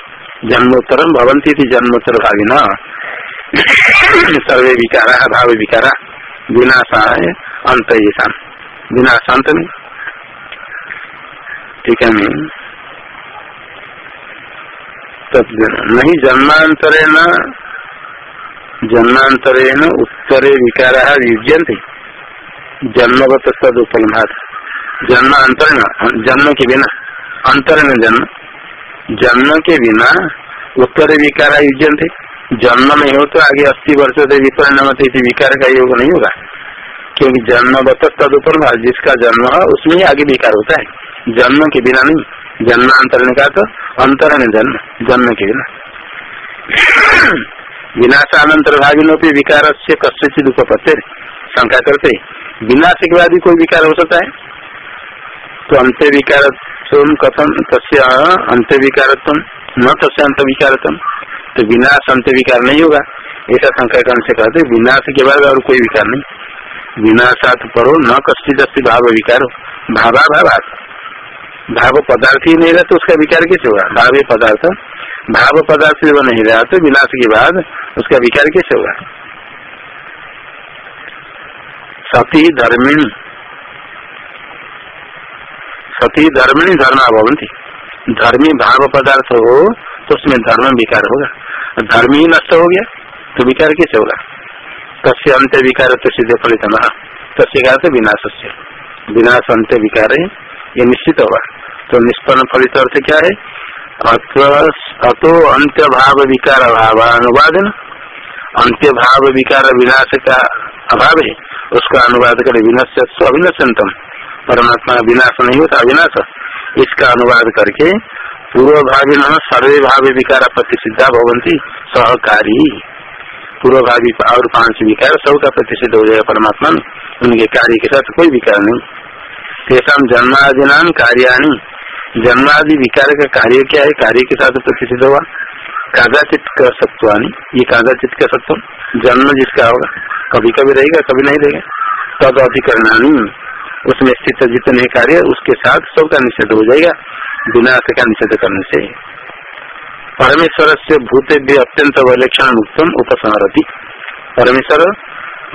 जन्मोत्तर भवंती थी जन्मोत्तर भावी न। सर्वे विचारा भाव विचारा विनाशा है अंत ये विनाशांत में ठीक है तब नहीं जन्मांतरे न जन्मांतरे न उत्तरे विकारा युज्यंते जन्मगत सद उपलम्भात जन्म अंतर जन्म के बिना अंतर में जन्म। जन्म के बिना उत्तर विकार थे जन्म में हो तो आगे अस्सी वर्ष से विपरिणाम विकार का योग नहीं होगा। क्योंकि जन्म बत तद ऊपर जिसका जन्म है, उसमें ही आगे विकार होता है। जन्म के बिना नहीं। जन्मांतरण का तो अंतरण जन्म जन्म के बिना। विनाशानंतर भागिनों पर विकार से कस्य उपपत्ति शंका करते विनाश के बाद कोई विकार हो सकता है? तो अंत्य विकार कथम तस्य अंत्य विकार न तस्य अंत विकार तो विनाश अंत्य विकार नहीं होगा। ऐसा शंका करने से कहते विनाश के बाद और कोई विकार नहीं। विनाशात परो न कष्टित भाव विकार भावा भावात भाव पदार्थ ही नहीं रहा तो उसका विकार कैसे होगा? भाव पदार्थ भाव पदार्थ जब नहीं रहा तो विनाश के बाद उसका विकार कैसे होगा? सती धर्मिणी सती धर्मिणी धर्म भवंती धर्मी भाव पदार्थ हो तो उसमें धर्म विकार होगा। धर्म ही नष्ट हो गया तो विकार कैसे होगा? तस्य अंत्य विकार तो सीधे फलित न तस्य तो विनाश से विनाश अंत्य विकार है, ये निश्चित होगा। तो निष्पन्न फलित अर्थ क्या है? अतो अंत्य भाव विकार अभाव अनुवाद अंत्य भाव विकार विनाश का अभाव है, उसका अनुवाद करे विनश्य अविनशंतम परमात्मा विनाश नहीं होता, अविनाश। इसका अनुवाद करके पूर्व भावी न सर्वे भावी विकार प्रतिषिद्धा भवंती सहकारी। पूर्व भावी और पाँच विकार सब का प्रतिषिध हो जाएगा परमात्मा। उनके कार्य के साथ कोई विकार नहीं। तेसा जन्मादि नाम कार्याणी। जन्मादि विकार का कार्य क्या है? कार्य के साथ प्रतिषिध हुआ। कादाचित का सत्वानी। ये कादाचित का सत्व। जन्म जिसका होगा कभी कभी रहेगा, कभी नहीं रहेगा। तद अधिकरणानी उसमें स्थित जितने कार्य उसके साथ सबका निषेध हो जाएगा विनाश का निषेध करने से। परमेश्वर से भूते भी अत्यंत विलक्षण मुक्तम उपसंहरती। परमेश्वर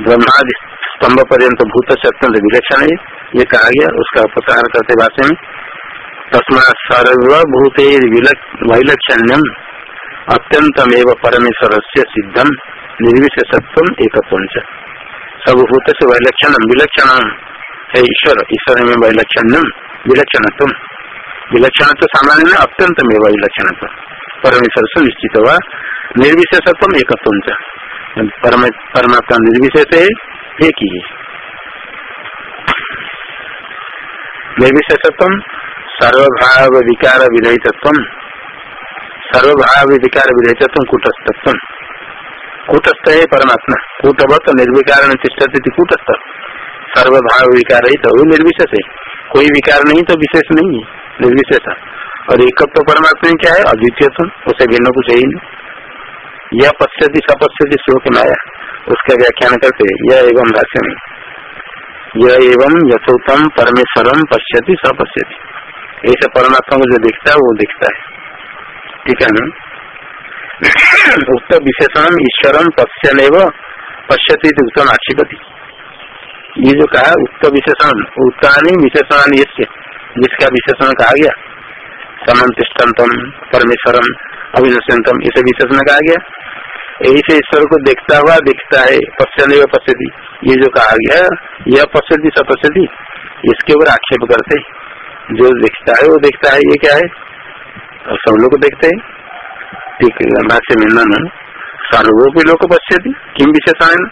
ब्रह्मादि स्तंभ पर्यंत भूत से अत्यंत विलक्षण है। ये कहा गया, उसका उपसंहार करते भाषा में तस्मा सर्वभूते वैलक्षण्यम अत्यंतम एवं परमेश्वर से सिद्धम निर्विशेषत्व एक सबसे वैलक्षण विलक्षण है ईश्वर ईश्वर में वैलक्षण्यम विलक्षणत्म विलक्षण तो सामान्य में अत्यंत में विलक्षण तो। परमेश्वर से निश्चित हुआ निर्विशेषत्व एक परमात्मा निर्विशेष है, एक ही निर्विशेषत्व सर्वभाव विकार विरहितत्व सर्वभाव विकार विरहितत्व कूटस्थत्व कूटस्थ है परमात्मा। कूटवत निर्विकार तिष्ठती कूटस्थ। सर्वभाव विकार ही तो निर्विशेष है। कोई विकार नहीं तो विशेष नहीं है, निर्विशेष और एक तो परमात्मा क्या है? अद्वितीय उसे भिन्न कुछ है ही नहीं। यह पश्यति, सपश्यति श्लोक में आया। उसका व्याख्यान करते यह एवं भाष्य में। यह एवं यथोत्तम परमेश्वरम पश्यति, सपश्यति। ऐसे परमात्मा को जो दिखता है, वो दिखता है। ठीक है ना? उक्त विशेषण ईश्वरम पश्यन एवं पश्यति उत्तम आक्षिपति। ये जो कहा उक्त विशेषण, उत्तानी विशेषण ये जिसका विशेषण कहा गया। समन्तिष्ठतम परमेश्वरम अभिनश्यंतम इसे विशेषण कहा गया। यही से ईश्वर को देखता हुआ दिखता है, पश्चिम पश्यति ये जो कहा गया, यह पश्यति सपश्यति इसके ऊपर आक्षेप करते जो देखता है, वो देखता है, ये क्या है? और सब लोग देखते है। ठीक भाष्य में लोग पश्यति किम विशेषण?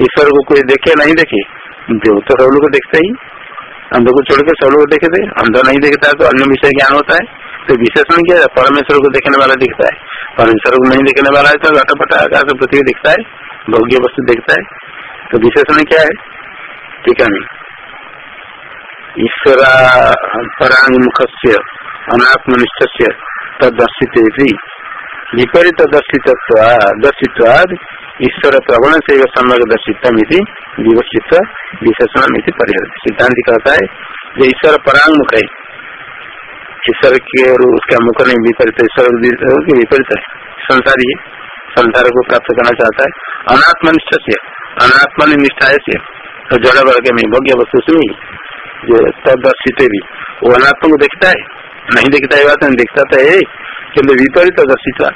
ईश्वर को कोई देखे, नहीं देखे। जो तो सब लोग को देखते ही अंध को छोड़कर सब लोग देखे थे। अंध नहीं देखता है तो अन्य विषय ज्ञान होता है। तो विशेषण क्या है। परमेश्वर को देखने वाला दिखता है। परमेश्वर को नहीं देखने वाला है तो घटपटा आकाश पृथ्वी दिखता है। भोग्य वस्तु देखता है। तो विशेषण क्या है? ठीक है ईश्वर परामुख से अनात्मनिष्ठ से तदर्शित विपरीत दर्शित्व दर्शित्वाद। ईश्वर प्रवण से सम्यक दर्शितम विवक्षित विशेषण सिद्धांत कहता है जो ईश्वर परांगमुख है ईश्वर के और उसका मुख नहीं विपरीत ईश्वर के विपरीत है संसारी है संसार को प्राप्त करना चाहता है अनात्मनिष्ठ से अनात्मा निष्ठा से तो जड़ वर्ग में भोग्य वस्तु से जो तदर्शित भी वो अनात्मा को देखता है नहीं देखता है बात नहीं देखता तो है किन्तु विपरीत दर्शित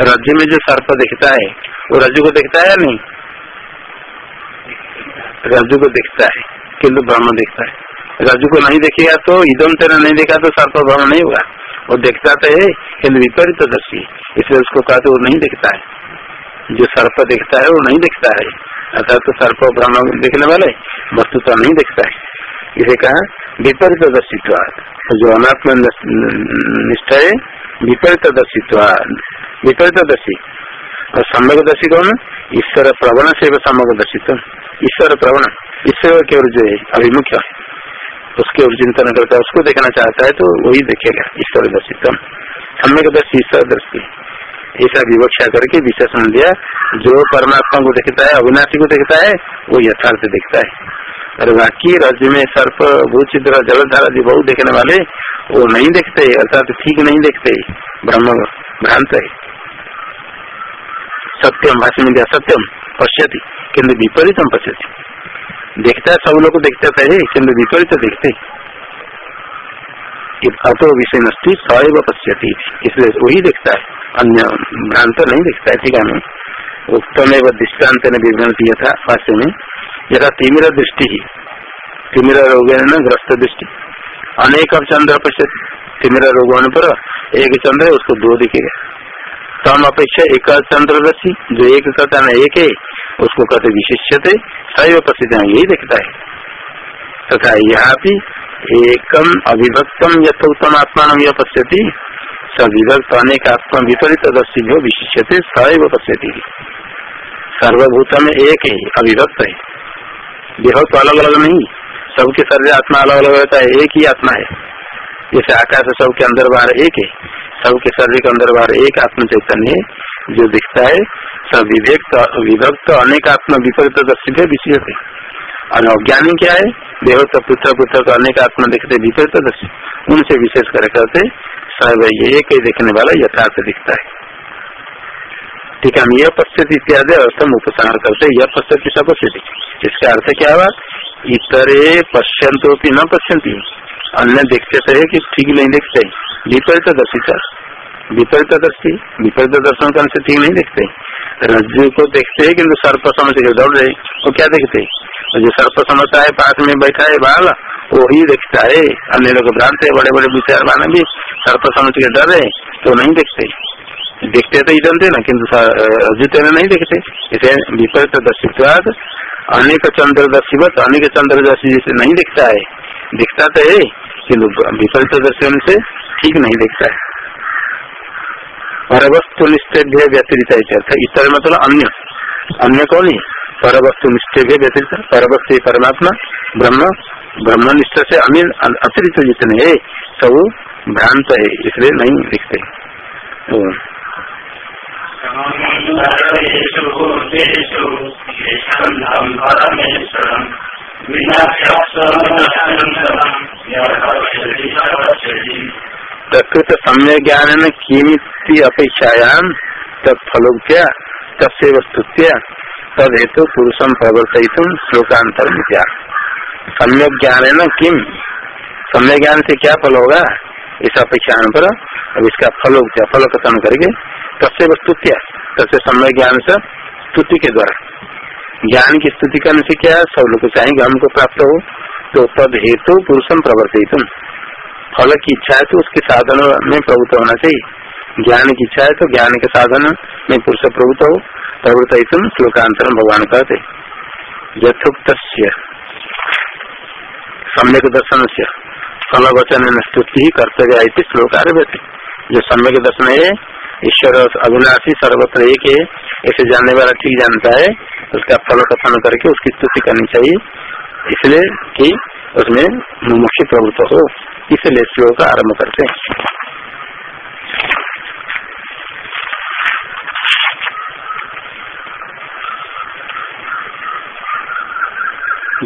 राज्य में जो सर्प दिखता है, वो रज्जु को देखता है या नहीं? रज्जु को देखता है, किंतु ब्रह्म देखता है। रज्जु को नहीं देखेगा तो इधम तेरा नहीं देखा तो सर्प ब्रह्म नहीं होगा। वो देखता तो है किन्तु विपरीत दर्शी इसलिए उसको कहा तो वो नहीं देखता है। जो सर्प देखता है, वो नहीं देखता है। अर्थात तो सर्प ब्रह्म देखने वाले वस्तु तो नहीं देखता है। इसे कहा विपरीत दर्शित्व जो अनात्म निष्ठा है विपरीत दर्शित्व विपरीत दर्शी और सम्यक दर्शी कौन? ईश्वर प्रवण से सम्यक दर्शित ईश्वर प्रवण। ईश्वर की जो अभिमुख्य। उसके ओर चिंतन करता है, उसको देखना चाहता है तो वही देखेगा ईश्वर दर्शित सम्यक दर्शी ईश्वर दर्शी ऐसा विवक्षा करके विशेषण दिया, जो परमात्मा को देखता है, अविनाशी को देखता है, वो यथार्थ देखता है। और बाकी राज्य में सर्प भूचित्र जलधारा जी बहुत देखने वाले, वो नहीं देखते, अर्थात ठीक नहीं देखते, ब्रह्म भ्रांत है। सत्यम भाषण में सत्यम पश्यति, किन्तु विपरीतम पश्यति। देखता है, सब लोग देखते है किन्तु विपरीत देखते अतो विषय नष्टि, सैव पश्यति। इसलिए वही देखता है, अन्य भ्रांत नहीं देखता है, ठीक है उत्तम एवं दृष्टांत ने विभ्रांति यथा भाष्य में। यथा तिमिर दृष्टि ही तिमिर रोग न ग्रस्त दृष्टि अनेक चंद्र पश्यति तिमिर रोग होने पर एक चंद्र है, उसको दो दिखेगा तम अपेक्षा एक चंद्रदर्शी जो एक करता है एक है उसको कहते विशिष्यते, सैव प्रसिद्ध यही देखता है। तथा यहाँ भी एकम अविभक्तम यथोत्तम आत्मा यह पश्यति सविभक्त अनेक आत्मा विपरीत दर्शी जो विशिष्यते, सैव पश्यति। सर्वभूत में एक है अविभक्त है। देह तो अलग अलग नहीं, सबके शरीर आत्मा अलग अलग रहता है, एक ही आत्मा है। जैसे आकाश सबके अंदर बाहर एक है, सबके शरीर के अंदर बाहर एक आत्म चैतन्य जो दिखता है, सब विभक्त विभक्त, अनेक आत्मा विपरीत दर्शित है विषय है। और अज्ञानी क्या है? देह तो पुत्र पुत्र पृथक, अनेक आत्मा दिखते, विपरीत दर्शी उनसे विशेष कर करते सर्व एक ही देखने वाला यथार्थ दिखता है। ठीक है यह पश्चित इत्यादि अर्थम उपसार करते यह पश्चित सब पश्यति इसका अर्थ क्या हुआ? इतरे पश्यंतो की न पश्यंती। अन्य देखते तो है कि ठीक नहीं देखते। विपरीत दर्शी सर विपरीत दर्शी विपरीत दर्शन करने से ठीक नहीं देखते। रज्जु को देखते है किन्तु सर्प समझ के दौड़ रहे। वो क्या देखते? जो सर्प समझता है, पास में बैठा है बाल, वो ही देखता है। अन्य लोग भ्रांत है बड़े बड़े माने भी सर्प समझ के डर रहे तो नहीं देखते। देखते तो इधर थे ना किन्तु रज्जु तेरे नहीं देखते। इसे विपरीत दर्शित्वाद अनेक चंद्रदर्शी अनेक चंद्रदर्शी जैसे नहीं दिखता है, दिखता तो है किन्तु विपरीत दर्शन से ठीक नहीं दिखता है। परवस्तु निष्ठेभ्य व्यतिरित इतर मतलब अन्य। अन्य कौन है? परवस्तु निष्ठेभ्य व्यतिरित परवस्तु परमात्मा, ब्रह्म। ब्रह्म निष्ठ से अमीन अतिरिक्त जितने है, सब भ्रांत है, इसलिए नहीं दिखते। प्रकृत सम्य ज्ञान किमित अपेक्षायाम तत्फलोक्या तस्य वस्तुत्या तद पुरुषम प्रवर्तित श्लोकांतर सम्यक ज्ञान किम सम्य ज्ञान से क्या फल होगा? इस अपेक्षा पर, अब इसका फल फल कथन करके तस्य वस्तुत्या तस्य सम्य ज्ञान से स्तुति के द्वारा। ज्ञान की स्तुति करने से क्या सब लोग चाहेंगे हमको प्राप्त हो तो तद हेतु पुरुषम प्रवर्तित। फल की इच्छा है तो उसके साधन में प्रभुत्व होना चाहिए। ज्ञान की इच्छा है तो ज्ञान के साधन में पुरुष प्रभुत्व हो प्रवृत्त इतम श्लोकांतरम भगवान कहते यथोक्त सम्यक दर्शन से फल वचन स्तुति ही कर्तव्य आई श्लोक आरभ्य जो सम्यक दर्शन है, ईश्वर अविनाशी सर्वत्र एक है ऐसे जानने वाला ठीक जानता है, उसका फल कथन करके उसकी स्तुति करनी चाहिए। इसलिए कि उसमें मुख्य प्रभुत्व हो। इसलिए श्लोक आरंभ करते हैं।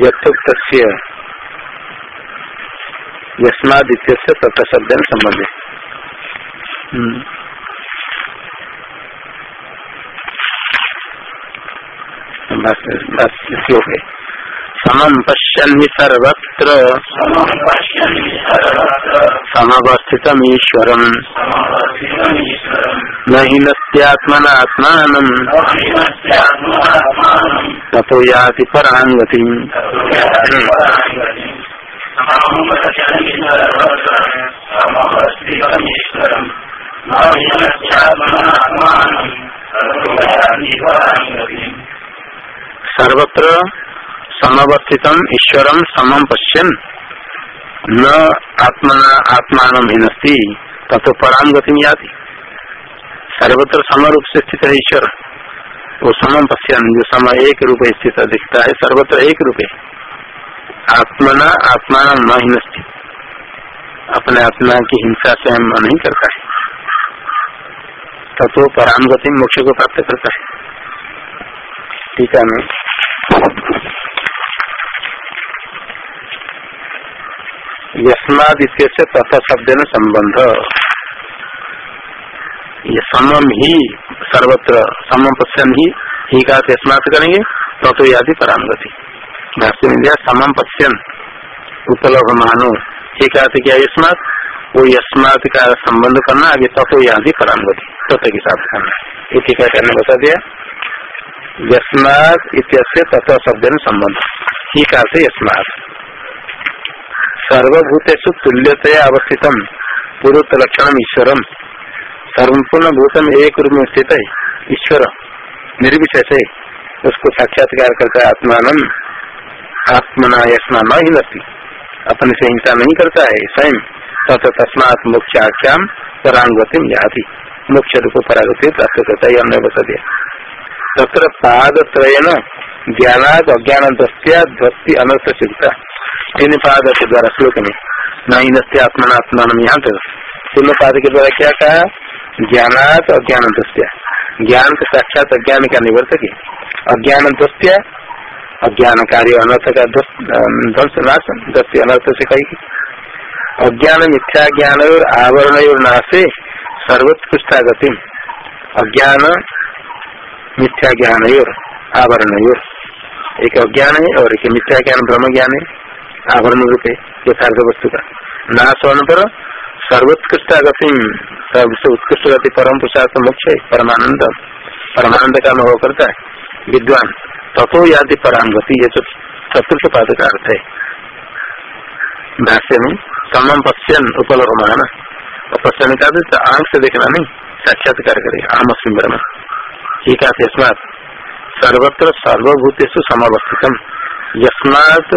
यथोक्त यस्मादित्य से तत्शब्द श्लोक है समम पश्यन् सर्वत्र। समवस्थितमीश्वरम्। न हि नस्त्यात्मनात्मानम्। ततो याति सर्वत्र समवस्थितम ईश्वरम समम पश्यन। न आत्मना आत्मान हिनस्ती तथो पराम गति आती सर्वत्र सम रूप से स्थित है ईश्वर। वो समम पश्यन, जो समय एक रूप स्थित दिखता है सर्वत्र एक रूप। है आत्मना आत्मान न हिनस्ती अपने आत्मा की हिंसा से हम नहीं करता है। तत्व पराम गति मोक्ष को प्राप्त करता है। ठीक है, मैं। यस्मादित्य से तथा शब्द न संबंध। ये समम ही, सर्वत्र समम पश्यन ही ही का यस्मात करेंगे, तत्व यादि परामगति भाष्य में दिया समम पश्यन उपलब्ध मानो ही का क्या यस्मात वो यस्मात का संबंध करना आगे तत्व यादि परामगति तत्व के साथ करना ये टीका करने बता दिया शब्द संबंध ही का यस्मात सर्वभूतेषु तुल्यतया ईश्वरम सर्वपूर्ण भूतम एक रूप में स्थित ईश्वर निर्विशेष उसको साक्षात्कार करता है आत्मान आत्मना यशना न ही अपने से हिंसा नहीं करता है, स्वयं। तथा तस्मात मुख्य आख्याम परांगति जाति मुख्य रूप परागति प्राप्त करता है अन्य बता दिया तत्र पाद त्रयन ज्ञानाद अज्ञान दस्त्या ध्वस्ती अनर्थ सिद्धता तीन पाद के द्वारा श्लोक में नहीं नस्ते आत्मनात्मान यहाँ तक तीन पाद के द्वारा क्या कहा? ज्ञानात अज्ञान दस्त्या ज्ञान के साक्षात अज्ञान का निवर्तक। है अज्ञान दस्त्या अज्ञान कार्य अनर्थ का ध्वंस नाश दस्ती अनर्थ से कही अज्ञान मिथ्या ज्ञान और आवरण और नाशे सर्वोत्कृष्टा गति अज्ञान मिथ्या ज्ञान और आवरण और एक अज्ञान है और एक मिथ्या ज्ञान ब्रह्म ज्ञान है आवरण रूप है यथार्थ वस्तु का नाश होने पर सर्वोत्कृष्ट गति सबसे उत्कृष्ट गति परम पुरुषार्थ मुख्य है परमानंद परमानंद का अनुभव करता है विद्वान। तथो यादि पराम गति ये चतुर्थ पाद का अर्थ है। भाष्य में समम पश्यन उपलब्धमान पश्चन का तो आँख से देखना नहीं साक्षात्कार करे आम अस्मी ब्रह्म ठीक है सर्वत्र सर्वभूतेषु समावस्थितम। यस्मात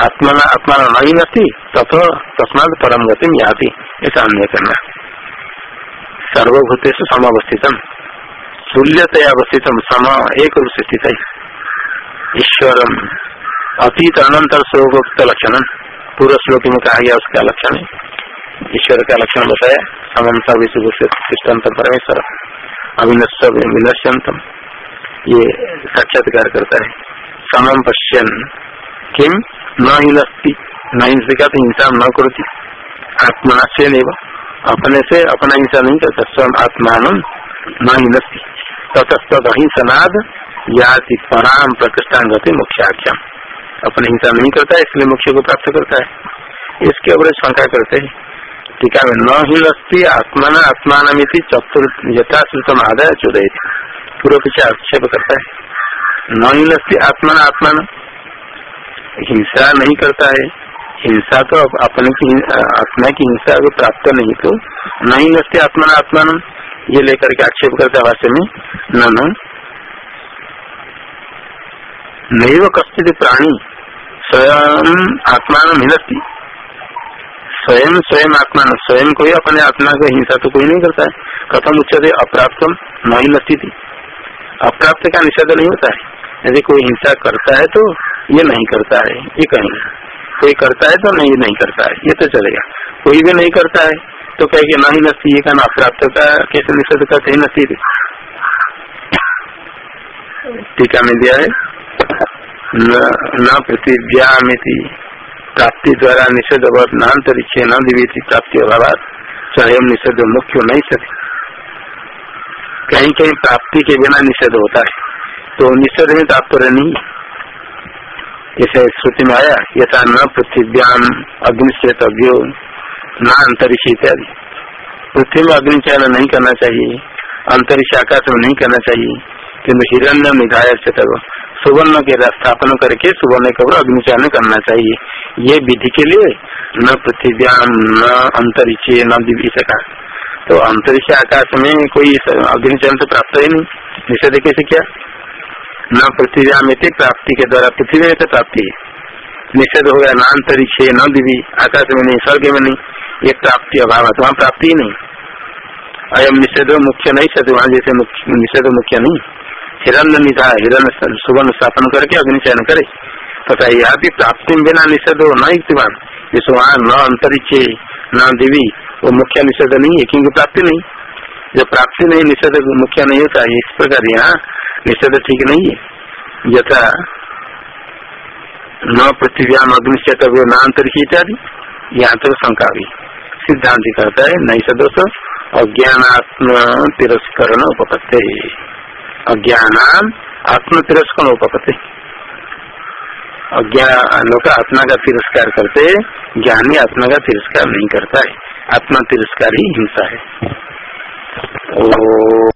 आत्मना आत्मा नहीं नती, तथा तस्मात परम गति याति। ऐसा अन्य करना। सर्वभूतेश समावस्थित तुल्यतया अवस्थित सम एक रूप से स्थित है। ईश्वर अतीत अनंतर स्वोक्त लक्षण पूर्व श्लोक में कहा गया उसका लक्षण है। ईश्वर का लक्षण बताया समम सर्विष्ट परमेश्वर अविनश्य विनश्यंतम। ये साक्षात्कार करता है। समम पश्यन किम न हिलस्ती, न हिंसा तो हिंसा न करती। आत्मना से नहीं अपने से अपना हिंसा नहीं करता स्वयं आत्मान न हिलस्ती। ततस्तद अहिंसनाद याति पराम प्रकृष्टांगति मुख्याख्याम अपने हिंसा नहीं करता है इसलिए मुख्य को प्राप्त करता है। इसके ऊपर शंका करते हैं। टीका में न हिलस्ती आत्मना आत्मान चतुर् यथाश्रुतम आदाय चौदह पूर्व पीछे आक्षेप करता है। न हिलस्ती आत्मना आत्मान। हिंसा नहीं करता है। हिंसा तो अपने की आत्मा की हिंसा अगर प्राप्त नहीं तो नहीं नस्ते आत्मा आत्मान। ये लेकर के आक्षेप करता है भाष्य में न। नहीं वो कश्चित प्राणी स्वयं आत्मान हिलती स्वयं स्वयं आत्मा स्वयं कोई अपने आत्मा को हिंसा तो कोई नहीं करता है। कथम उच्चते अप्राप्तम नहीं नस्ती थी अप्राप्त का निषेध नहीं होता है। यदि कोई हिंसा करता है तो ये नहीं करता है। ये कहेंगे कोई करता है तो नहीं नहीं करता है। ये तो चलेगा। कोई भी नहीं करता है तो कहेगा नहीं नस्ती ये कहना अप्राप्त का कैसे निषेध करते ही? नस्ती टीका में दिया है। न पृथ्व्यामिति प्राप्ति द्वारा निषेध नान्तरिक्ष न दिवी प्राप्ति अभाव स्वयं निषेध मुख्य नहीं सकती कहीं कहीं प्राप्ति के बिना निषेध होता है। तो निषेध में तात्पर्य नहीं। जैसे श्रुति में आया, यथा न पृथ्व्याम अग्निश्चेतव्यो, न अंतरिक्ष इत्यादि। पृथ्वी में अग्नि चयन नहीं करना चाहिए, अंतरिक्ष आकाश में नहीं करना चाहिए किन्तु हिरण्य निधाय सुवर्ण के स्थापन करके सुवर्ण के ऊपर अग्नि चयन करना चाहिए। ये विधि के लिए न पृथ्व्याम, न अंतरिक्ष, न दिव्य का तो अंतरिक्ष आकाश में कोई अग्नि चयन तो प्राप्त ही नहीं। निषेध कैसे क्या? न पृथ्वी प्राप्ति के द्वारा पृथ्वी में तो प्राप्ति निषेध हो गया न अंतरिक्ष, न दिवी, आकाश में नहीं, स्वर्ग में नहीं। ये प्राप्ति अभाव है तो वहाँ प्राप्ति ही नहीं। अयम निषेध मुख्य नहीं सत्य वहाँ जैसे निषेध मुख्य नहीं। हिरण्य निधा हिरण्य सुवर्ण स्थापन करके अग्नि चयन करे। तथा यह भी प्राप्ति बिना निषेध हो न जिस वहाँ न अंतरिक्ष, न दिवी, वो मुख्य निषेध नहीं है क्योंकि प्राप्ति नहीं। जो प्राप्ति नहीं, निषेध मुख्य नहीं होता, इस प्रकार यहाँ निषेध ठीक नहीं है। यथा न पृथ्व्याम अग्नि से तब न अंतरिक्ष इत्यादि, यहाँ तक शंका भी। सिद्धांत कहता है नहीं सदोष अज्ञानात्म तिरस्करण उपपत्ति। अज्ञान आत्म तिरस्कार उपपत्ति अज्ञान लोग आत्मा का तिरस्कार करते, ज्ञानी आत्मा का तिरस्कार नहीं करता है। आत्मा तिरस्कार ही हिंसा है। ओ